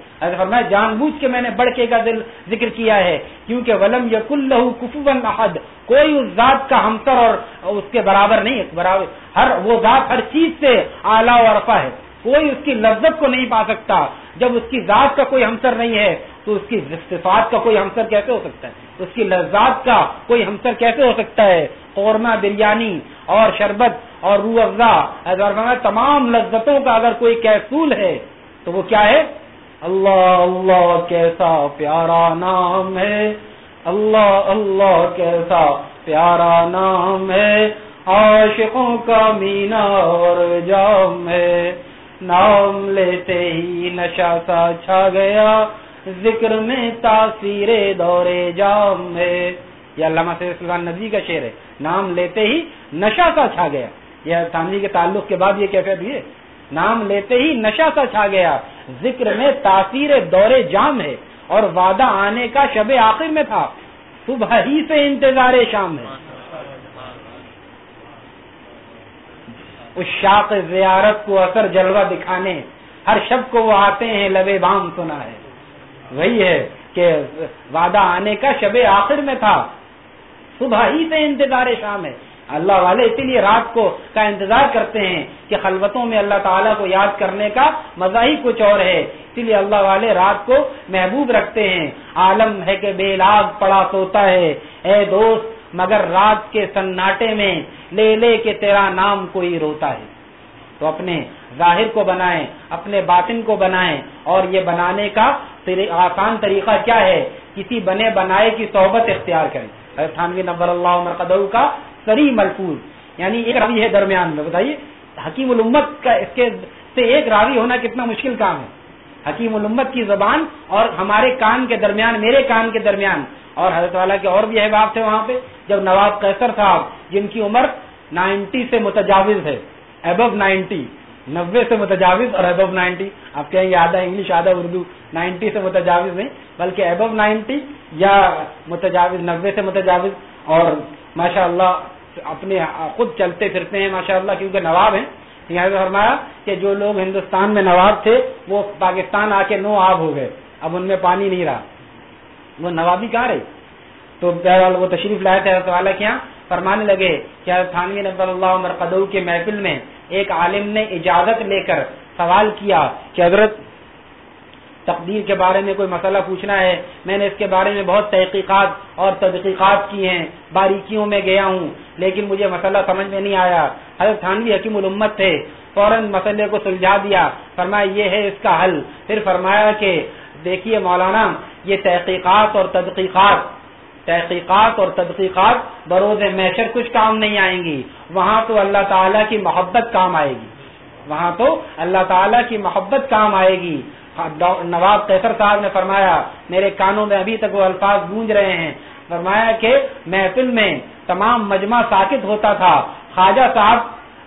میں جان بوجھ کے میں نے بڑھ کے کا دل ذکر کیا ہے، کیونکہ ولم یق اللہ احد۔ کوئی اس ذات کا ہمسر اور اس کے برابر نہیں برابر ہر، وہ ذات ہر چیز سے اعلیٰ و رفا ہے۔ کوئی اس کی لذت کو نہیں پا سکتا۔ جب اس کی ذات کا کوئی ہمسر نہیں ہے تو اس کی صفات کا کوئی ہمسر کیسے ہو سکتا ہے؟ اس کی لذات کا کوئی ہمسر کیسے ہو سکتا ہے؟ قورمہ، بریانی اور شربت اور روح افزا۔ تمام لذتوں کا اگر کوئی کیسول ہے، تو وہ کیا ہے؟ اللہ اللہ، کیسا پیارا نام ہے۔ اللہ اللہ، کیسا پیارا نام ہے۔ عاشقوں کا مینا اور جام ہے۔ نام لیتے ہی نشا سا چھا گیا۔ ذکر میں تاثیر دورے جام ہے۔ یہ علامہ سید سلمان ندوی کا شعر ہے۔ نام لیتے ہی نشا سا چھا گیا۔ یہ تانوی کے تعلق کے بعد یہ کیفیت ہے۔ نام لیتے ہی نشا سا چھا گیا۔ ذکر میں تاثیر دورے جام ہے۔ اور وعدہ آنے کا شب آخر میں تھا۔ صبح ہی سے انتظار شام ہے۔ اس شاق زیارت کو اثر جلوہ دکھانے۔ ہر شب کو وہ آتے ہیں لبے بام سنا ہے۔ وہی ہے کہ وعدہ آنے کا شب آخر میں تھا۔ صبح ہی سے انتظار شام ہے۔ اللہ والے اسی لیے رات کو کا انتظار کرتے ہیں کہ خلوتوں میں اللہ تعالیٰ کو یاد کرنے کا مزہ ہی کچھ اور ہے۔ اسی لیے اللہ والے رات کو محبوب رکھتے ہیں۔ عالم ہے کہ بے لاگ پڑا سوتا ہے۔ اے دوست، مگر رات کے سناٹے میں لے لے کے تیرا نام کوئی روتا ہے۔ تو اپنے ظاہر کو بنائیں، اپنے باطن کو بنائیں۔ اور یہ بنانے کا آسان طریقہ کیا ہے؟ کسی بنے بنائے کی صحبت اختیار کریں۔ تھانوی نبر اللہ عمر کا سری ملفوظ یعنی ایک راوی ہے درمیان میں، بتائیے۔ حکیم الامت کا اس کے سے ایک راوی ہونا کتنا مشکل کام ہے۔ حکیم الامت کی زبان اور ہمارے کان کے درمیان، میرے کان کے درمیان۔ اور حضرت والا کے اور بھی احباب تھے وہاں پہ، جب نواب قیصر صاحب، جن کی عمر نائنٹی سے متجاوز ہے ابو نائنٹی۔ نبے سے متجاوز اور ابو نائنٹی۔ آپ کہیں گے آدھا انگلش آدھا اردو نائنٹی سے متجاوز نہیں، بلکہ ابو نائنٹی یا متجاوز نبے سے متجاوز۔ اور ماشاء اللہ اپنے خود چلتے پھرتے ہیں ماشاء اللہ کیونکہ نواب ہیں۔ یہاں فرمایا کہ جو لوگ ہندوستان میں نواب تھے، وہ پاکستان آ کے نو آب ہو گئے۔ اب ان میں پانی نہیں رہا۔ وہ نوابی کہاں رہی تو بہرحال وہ تشریف لائے تھے حضرت کیا فرمانے لگے کہ تھانوی نب اللہ عمر قدو کے محفل میں ایک عالم نے اجازت لے کر سوال کیا کہ حضرت تقدیر کے بارے میں کوئی مسئلہ پوچھنا ہے؟ میں نے اس کے بارے میں بہت تحقیقات اور تحقیقات کی ہیں، باریکیوں میں گیا ہوں، لیکن مجھے مسئلہ سمجھ میں نہیں آیا۔ حضرت تھانوی حکیم الامت تھے، فوراً مسئلے کو سلجھا دیا۔ فرمایا، یہ ہے اس کا حل۔ پھر فرمایا کہ، دیکھیے مولانا، یہ تحقیقات اور تحقیقات تحقیقات اور تحقیقات بروز میشر کچھ کام نہیں آئیں گی۔ وہاں تو اللہ تعالیٰ کی محبت کام آئے گی۔ وہاں تو اللہ تعالیٰ کی محبت کام آئے گی۔ نواب قیصر صاحب نے فرمایا، میرے کانوں میں ابھی تک وہ الفاظ گونج رہے ہیں۔ فرمایا کہ محفل میں تمام مجمع ساکت ہوتا تھا۔ خواجہ صاحب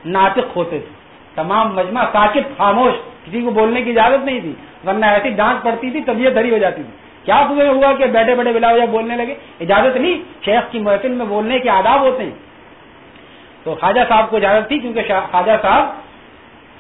ناطق ہوتے تھے۔ تمام مجمع ساکت، خاموش، کسی کو بولنے کی اجازت نہیں تھی۔ ورنہ ایسی ڈانٹ پڑتی تھی، طبیعت دھری ہو جاتی تھی۔ کیا تمہیں ہوا کہ بیٹھے بیٹھے بلا وجہ بولنے لگے؟ اجازت نہیں، شیخ کی محفل میں بولنے کے آداب ہوتے ہیں۔ تو خواجہ صاحب کو اجازت تھی کیونکہ خواجہ صاحب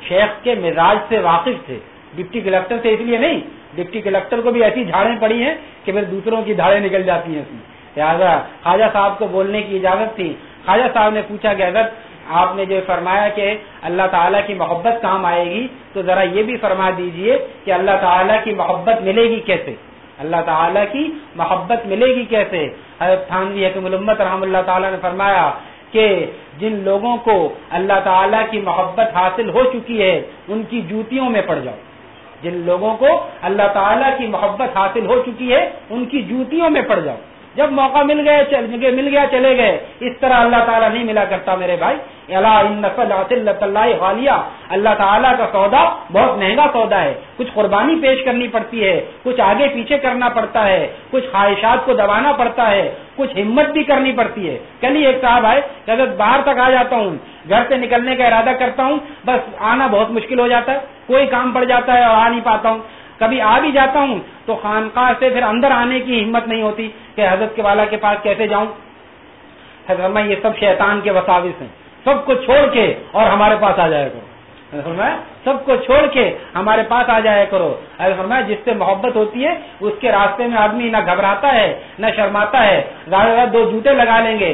شیخ کے مزاج سے واقف تھے۔ ڈپٹی کلیکٹر سے اس لیے نہیں، ڈپٹی کلیکٹر کو بھی ایسی جھاڑیں پڑی ہیں کہ پھر دوسروں کی دھاڑیں نکل جاتی ہیں اس میں۔ لہٰذا خواجہ صاحب کو بولنے کی اجازت تھی۔ خواجہ صاحب نے پوچھا کہ اگر آپ نے جو فرمایا کہ اللہ تعالیٰ کی محبت کام آئے گی؟ تو ذرا یہ بھی فرما دیجیے کہ اللہ تعالیٰ کی محبت ملے گی کیسے؟ اللہ تعالیٰ کی محبت ملے گی کیسے؟ حضرت تھانوی حکم الامت رحم اللہ تعالیٰ نے فرمایا کہ جن لوگوں کو اللہ تعالیٰ کی محبت حاصل ہو چکی ہے، ان کی جوتیوں میں پڑ جاؤ۔ جن لوگوں کو اللہ تعالیٰ کی محبت حاصل ہو چکی ہے، ان کی جوتیوں میں پڑ جاؤ۔ جب موقع مل گئے، مل گیا، چلے گئے۔ اس طرح اللہ تعالیٰ نہیں ملا کرتا میرے بھائی۔ اللہ اللہ تعالیٰ کا سودا بہت مہنگا سودا ہے۔ کچھ قربانی پیش کرنی پڑتی ہے، کچھ آگے پیچھے کرنا پڑتا ہے، کچھ خواہشات کو دبانا پڑتا ہے، کچھ ہمت بھی کرنی پڑتی ہے۔ کل ہی ایک صاحب آئے کہ اگر باہر تک آ جاتا ہوں، گھر سے نکلنے کا ارادہ کرتا ہوں، بس آنا بہت مشکل ہو جاتا ہے، کوئی کام پڑ جاتا ہے اور آ نہیں پاتا ہوں۔ کبھی آ بھی جاتا ہوں تو خانقاہ سے پھر اندر آنے کی ہمت نہیں ہوتی کہ حضرت کے والا کے پاس کیسے جاؤں۔ حضرت میں یہ سب شیطان کے وساوس ہیں۔ سب کو چھوڑ کے اور ہمارے پاس آ جایا کرو۔ سب کو چھوڑ کے ہمارے پاس آ جایا کرو۔ فرمایا، جس سے محبت ہوتی ہے، اس کے راستے میں آدمی نہ گھبراتا ہے، نہ شرماتا ہے۔ زیادہ زیادہ دو جوتے لگا لیں گے۔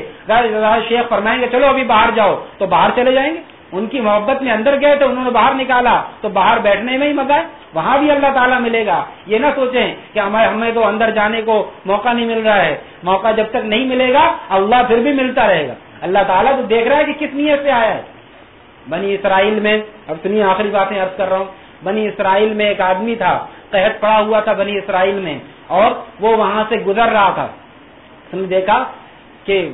شیخ فرمائیں گے، چلو ابھی باہر جاؤ۔ تو باہر چلے جائیں گے؟ ان کی محبت میں اندر گئے تو انہوں نے باہر نکالا، تو باہر بیٹھنے میں ہی مزہ ہے، وہاں بھی اللہ تعالیٰ ملے گا۔ یہ نہ سوچیں کہ ہمیں ہمیں تو اندر جانے کو موقع نہیں مل رہا ہے۔ موقع جب تک نہیں ملے گا، اللہ پھر بھی ملتا رہے گا۔ اللہ تعالیٰ تو دیکھ رہا ہے کہ کس نیت سے آیا ہے۔ بنی اسرائیل میں، اب سنیے آخری باتیں عرض کر رہا ہوں۔ بنی اسرائیل میں ایک آدمی تھا، قحط پڑا ہوا تھا بنی اسرائیل میں، اور وہ وہاں سے گزر رہا تھا۔ اس نے دیکھا کہ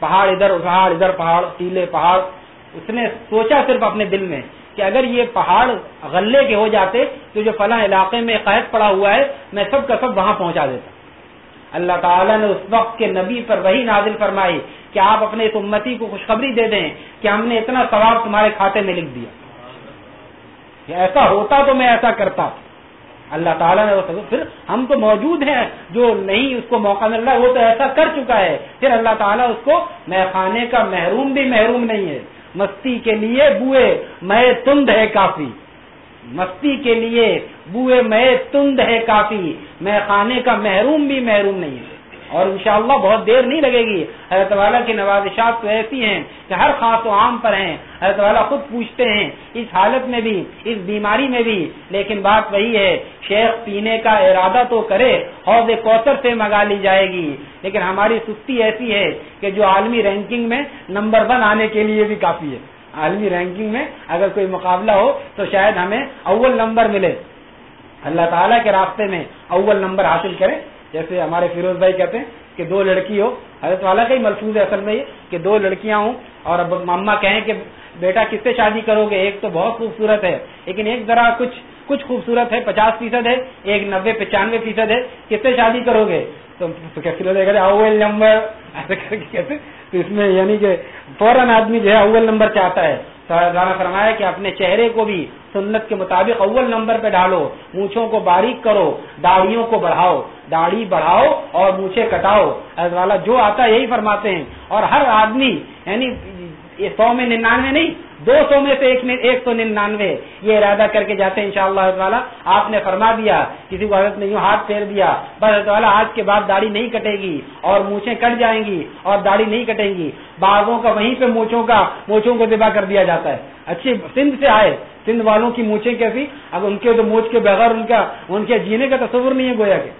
پہاڑ ادھر پہاڑ ادھر، پہاڑ ٹیلے پہاڑ۔ اس نے سوچا صرف اپنے دل میں کہ اگر یہ پہاڑ غلے کے ہو جاتے تو جو فلاں علاقے میں قید پڑا ہوا ہے، میں سب کا سب وہاں پہنچا دیتا۔ اللہ تعالیٰ نے اس وقت کے نبی پر وہی نازل فرمائی کہ آپ اپنے اس امتی کو خوشخبری دے دیں کہ ہم نے اتنا ثواب تمہارے کھاتے میں لکھ دیا۔ ایسا ہوتا تو میں ایسا کرتا۔ اللہ تعالیٰ نے وہ پھر ہم تو موجود ہیں، جو نہیں اس کو موقع مل رہا وہ تو ایسا کر چکا ہے۔ پھر اللہ تعالیٰ اس کو میں کھانے کا محروم بھی محروم نہیں ہے۔ مستی کے لیے بوئے میں تند ہے کافی۔ مستی کے لیے بوئے میں تند ہے کافی۔ میں کھانے کا محروم بھی محروم نہیں ہے اور انشاءاللہ بہت دیر نہیں لگے گی۔ حضرت والا کی نوازشات تو ایسی ہیں کہ ہر خاص و عام پر ہیں۔ حضرت والا خود پوچھتے ہیں، اس حالت میں بھی، اس بیماری میں بھی۔ لیکن بات وہی ہے، شیخ پینے کا ارادہ تو کرے، حوض کوثر سے منگا لی جائے گی۔ لیکن ہماری سستی ایسی ہے کہ جو عالمی رینکنگ میں نمبر ون آنے کے لیے بھی کافی ہے۔ عالمی رینکنگ میں اگر کوئی مقابلہ ہو تو شاید ہمیں اول نمبر ملے۔ اللہ تعالیٰ کے راستے میں اول نمبر حاصل کرے۔ جیسے ہمارے فیروز بھائی کہتے ہیں کہ دو لڑکی ہو، حضرت والا کا ہی ملفوظ ہے، اصل میں یہ کہ دو لڑکیاں ہوں اور اب ماما کہیں کہ بیٹا کس سے شادی کرو گے؟ ایک تو بہت خوبصورت ہے، لیکن ایک ذرا کچھ کچھ خوبصورت ہے، پچاس فیصد ہے، ایک نبے پچانوے فیصد ہے، کس سے شادی کرو گے؟ تو اول نمبر ایسے کر کے کہتے تو اس میں یعنی کہ فوراً آدمی جو ہے اول نمبر چاہتا ہے۔ فرمایا کہ اپنے چہرے کو بھی سنت کے مطابق اول نمبر پہ ڈالو، مونچھوں کو باریک کرو داڑیوں کو بڑھاؤ، داڑھی بڑھاؤ اور مونچھے کٹاؤ۔ والا جو آتا یہی فرماتے ہیں۔ اور ہر آدمی یعنی سو میں ننانوے نہیں دو سو میں سے ایک سو ننانوے۔ یہ ارادہ کر کے جاتے ہیں انشاءاللہ شاء اللہ آپ نے فرما دیا، کسی کو حضرت نے یوں ہاتھ پھیر دیا، بس والا، آج کے بعد داڑھی نہیں کٹے گی اور مونچھیں کٹ جائیں گی اور داڑھی نہیں کٹیں گی۔ باغوں کا وہیں پہ مونچھوں کا مونچھوں کو دبا کر دیا جاتا ہے۔ اچھی سندھ سے آئے۔ سندھ والوں کی مونچھیں کیسی؟ اب ان کے تو مونچھ کے بغیر ان کا ان کے جینے کا تصور نہیں ہے گویا کے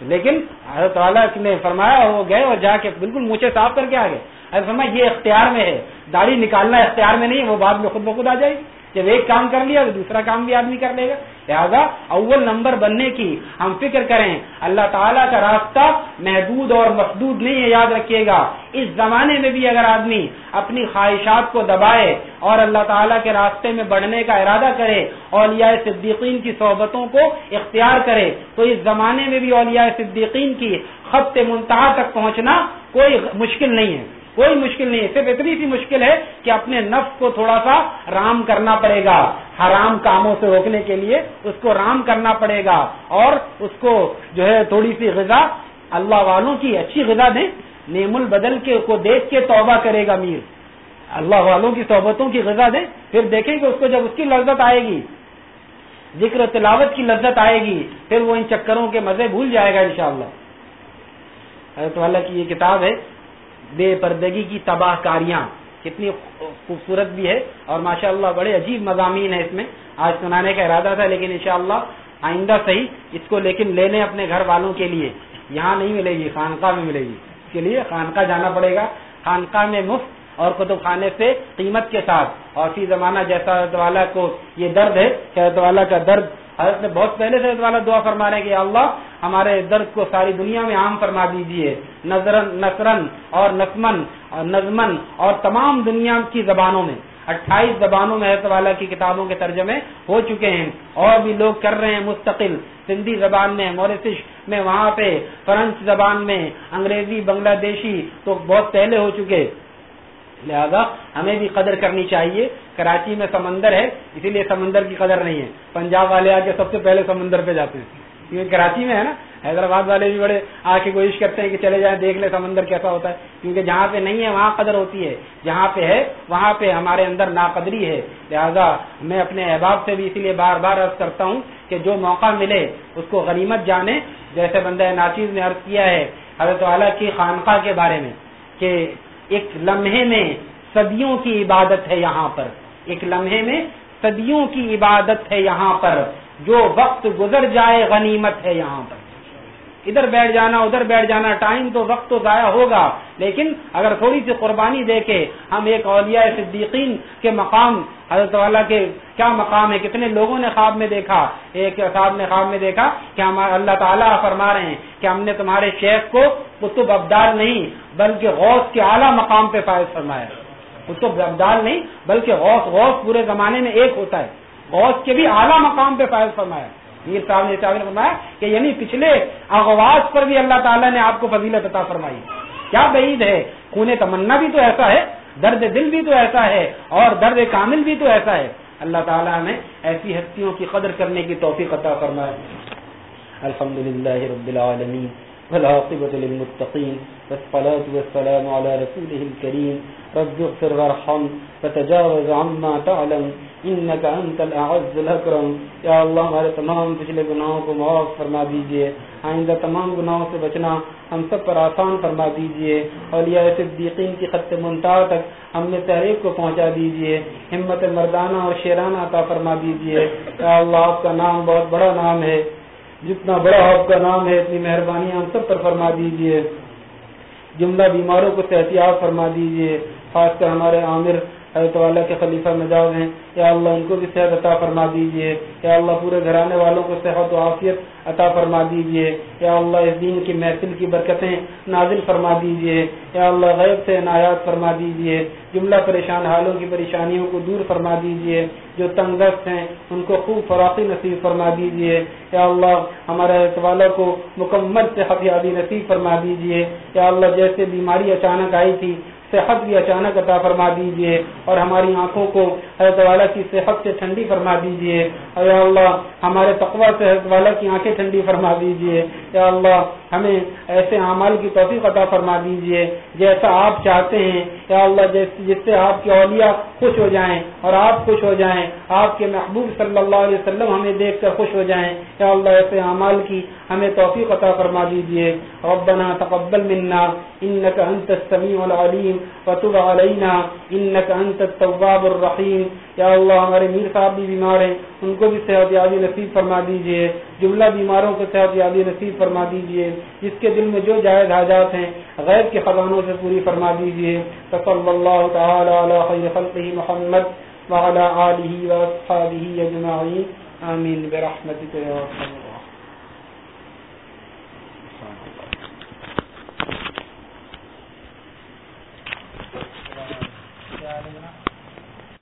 لیکن حضرت والا نے فرمایا اور وہ گئے اور جا کے بالکل مونچھے صاف کر کے آ گئے۔ فرمایا، یہ اختیار میں ہے۔ داڑھی نکالنا اختیار میں نہیں، وہ بعد میں خود بخود آ جائے۔ گی جب ایک کام کر لیا تو دوسرا کام بھی آدمی کر لے گا۔ لہٰذا اول نمبر بننے کی ہم فکر کریں، اللہ تعالیٰ کا راستہ محدود اور محدود نہیں ہے، یاد رکھیے گا۔ اس زمانے میں بھی اگر آدمی اپنی خواہشات کو دبائے اور اللہ تعالیٰ کے راستے میں بڑھنے کا ارادہ کرے، اولیاء صدیقین کی صحبتوں کو اختیار کرے، تو اس زمانے میں بھی اولیاء صدیقین کی خط منتہا تک پہنچنا کوئی مشکل نہیں ہے۔ کوئی مشکل نہیں ہے۔ صرف اتنی سی مشکل ہے کہ اپنے نفس کو تھوڑا سا رام کرنا پڑے گا۔ حرام کاموں سے روکنے کے لیے اس کو رام کرنا پڑے گا۔ اور اس کو جو ہے تھوڑی سی غذا اللہ والوں کی اچھی غذا دیں۔ نیم البدل کے کو دیکھ کے توبہ کرے گا میر۔ اللہ والوں کی صحبتوں کی غذا دیں۔ پھر دیکھیں گے اس کو جب اس کی لذت آئے گی، ذکر و تلاوت کی لذت آئے گی، پھر وہ ان چکروں کے مزے بھول جائے گا انشاءاللہ۔ حضرت اللہ کی یہ کتاب ہے بے پردگی کی تباہ کاریاں۔ کتنی خوبصورت بھی ہے اور ماشاءاللہ بڑے عجیب مضامین ہے اس میں۔ آج سنانے کا ارادہ تھا لیکن انشاءاللہ آئندہ صحیح اس کو لیکن لینے اپنے گھر والوں کے لیے۔ یہاں نہیں ملے گی، خانقاہ میں ملے گی۔ اس کے لیے خانقاہ جانا پڑے گا۔ خانقاہ میں مفت اور کتب خانے سے قیمت کے ساتھ۔ اور فی زمانہ جیسا والا کو یہ درد ہے، کہ والا کا درد حضرت نے بہت پہلے سے والا دعا فرما رہے کہ اللہ، ہمارے درد کو ساری دنیا میں عام فرما دیجیے نظرن، نثرن اور نسمن اور نظمن اور تمام دنیا کی زبانوں میں۔ اٹھائیس زبانوں میں حضرت والا کی کتابوں کے ترجمے ہو چکے ہیں۔ اور بھی لوگ کر رہے ہیں مستقل۔ سندھی زبان میں موریسش میں، وہاں پہ، فرنچ زبان میں، انگریزی، بنگلہ دیشی تو بہت پہلے ہو چکے۔ لہذا ہمیں بھی قدر کرنی چاہیے۔ کراچی میں سمندر ہے، اسی لیے سمندر کی قدر نہیں ہے۔ پنجاب والے آ کے سب سے پہلے سمندر پہ جاتے ہیں۔ کیونکہ کراچی میں ہے نا، حیدرآباد والے بھی بڑے آ کے کوشش کرتے ہیں کہ چلے جائیں، دیکھ لیں سمندر کیسا ہوتا ہے۔ کیونکہ جہاں پہ نہیں ہے، وہاں قدر ہوتی ہے۔ جہاں پہ ہے، وہاں پہ ہمارے اندر ناقدری ہے۔ لہذا میں اپنے احباب سے بھی اسی لیے بار بار عرض کرتا ہوں کہ جو موقع ملے، اس کو غنیمت جانے جیسے بندہ ناچیز نے عرض کیا ہے، حضرت والا کی خانقاہ کے بارے میں کہ ایک لمحے میں صدیوں کی عبادت ہے یہاں پر۔ ایک لمحے میں صدیوں کی عبادت ہے یہاں پر۔ جو وقت گزر جائے غنیمت ہے یہاں پر۔ ادھر بیٹھ جانا، ادھر بیٹھ جانا، ٹائم تو وقت تو ضائع ہوگا۔ لیکن اگر تھوڑی سی قربانی دے کے ہم ایک اولیاء صدیقین کے مقام، حضرت والا کے کیا مقام ہے؟ کتنے لوگوں نے خواب میں دیکھا؟ ایک صاحب نے خواب میں دیکھا کہ ہم اللہ تعالیٰ فرما رہے ہیں کہ ہم نے تمہارے شیخ کو قطب ابدال نہیں، بلکہ غوث کے اعلیٰ مقام پہ فائز فرمایا۔ قطب ابدال نہیں، بلکہ غوث غوث پورے زمانے میں ایک ہوتا ہے۔ غوث کے بھی اعلیٰ مقام پہ فائز فرمایا۔ میر صاحب نے صاحب نے فرمایا کہ یعنی پچھلے آغاز پر بھی اللہ تعالیٰ نے آپ کو فضیلت عطا فرمائی۔ کیا بعید ہے؟ خون تمنا بھی تو ایسا ہے، درد دل بھی تو ایسا ہے، اور درد کامل بھی تو ایسا ہے۔ اللہ تعالیٰ نے ایسی ہستیوں کی قدر کرنے کی توفیق عطا فرمایا الحمد للہ رب العالمین والعاقبة للمتقين والصلاة والسلام على رسوله الكريم رب اغفر وارحم، فتجاوز عما تعلم۔ انك انت الاعز الاكرم یا اللہ، ہمارے تمام پچھلے گناہوں کو معاف فرما دیجیے۔ آئندہ تمام گناہوں سے بچنا ہم سب پر آسان فرما دیجیے۔ اولیاء صدیقین کی خط منتہا تک ہم نے تحریک کو پہنچا دیجیے۔ ہمت مردانہ اور شیرانہ عطا فرما دیجیے۔ یا اللہ، آپ کا نام بہت بڑا نام ہے۔ جتنا بڑا آپ کا نام ہے، اتنی مہربانی ہم سب پر فرما دیجیے۔ جملہ بیماروں کو صحتیاب فرما دیجیے۔ خاص کر ہمارے عامر حضرت والا کے خلیفہ مزاج ہیں۔ یا اللہ، ان کو بھی صحت عطا فرما دیجیے یا اللہ، پورے گھرانے والوں کو صحت و عافیت عطا فرما دیجیے یا اللہ، اس دین کی محفل کی برکتیں نازل فرما دیجیے یا اللہ، غیب سے عنایات فرما دیجیے جملہ پریشان حالوں کی پریشانیوں کو دور فرما دیجیے جو تنگ دست ہیں، ان کو خوب فراقی نصیب فرما دیجیے یا اللہ، ہمارے والا کو مکمل صحت یابی نصیب فرما دیجیے یا اللہ، جیسے بیماری اچانک آئی تھی صحت بھی اچانک عطا فرما دیجیے اور ہماری آنکھوں کو حضرت والا کی صحت سے ٹھنڈی فرما دیجیے اے اللہ، ہمارے تقوی سے حضرت والا کی آنکھیں ٹھنڈی فرما دیجیے یا اللہ، ہمیں ایسے اعمال کی توفیق عطا فرما دیجیے جیسا آپ چاہتے ہیں۔ یا اللہ، جس سے آپ کے اولیاء خوش ہو جائیں اور آپ خوش ہو جائیں، آپ کے محبوب صلی اللہ علیہ وسلم ہمیں دیکھ کر خوش ہو جائیں۔ یا اللہ، ایسے اعمال کی ہمیں توفیق عطا فرما دیجیے ربنا تقبل منا انك انت السميع العليم وتب علينا انك انت التواب الرحيم یا اللہ ہمارے میر صاحب بھی بیمار ہیں، ان کو بھی صحت یابی نصیب فرما دیجیے، جملہ بیماروں کو صحت یابی نصیب فرما دیجیے، جس کے دل میں جو جائز حاجات ہیں غیر کے خزانوں سے پوری فرما دیجیے۔ صلی اللہ تعالی علی خیر خلقہ محمد وعلى آلہ واصحابہ اجمعین۔ آمین۔ برحمتک یا رحمت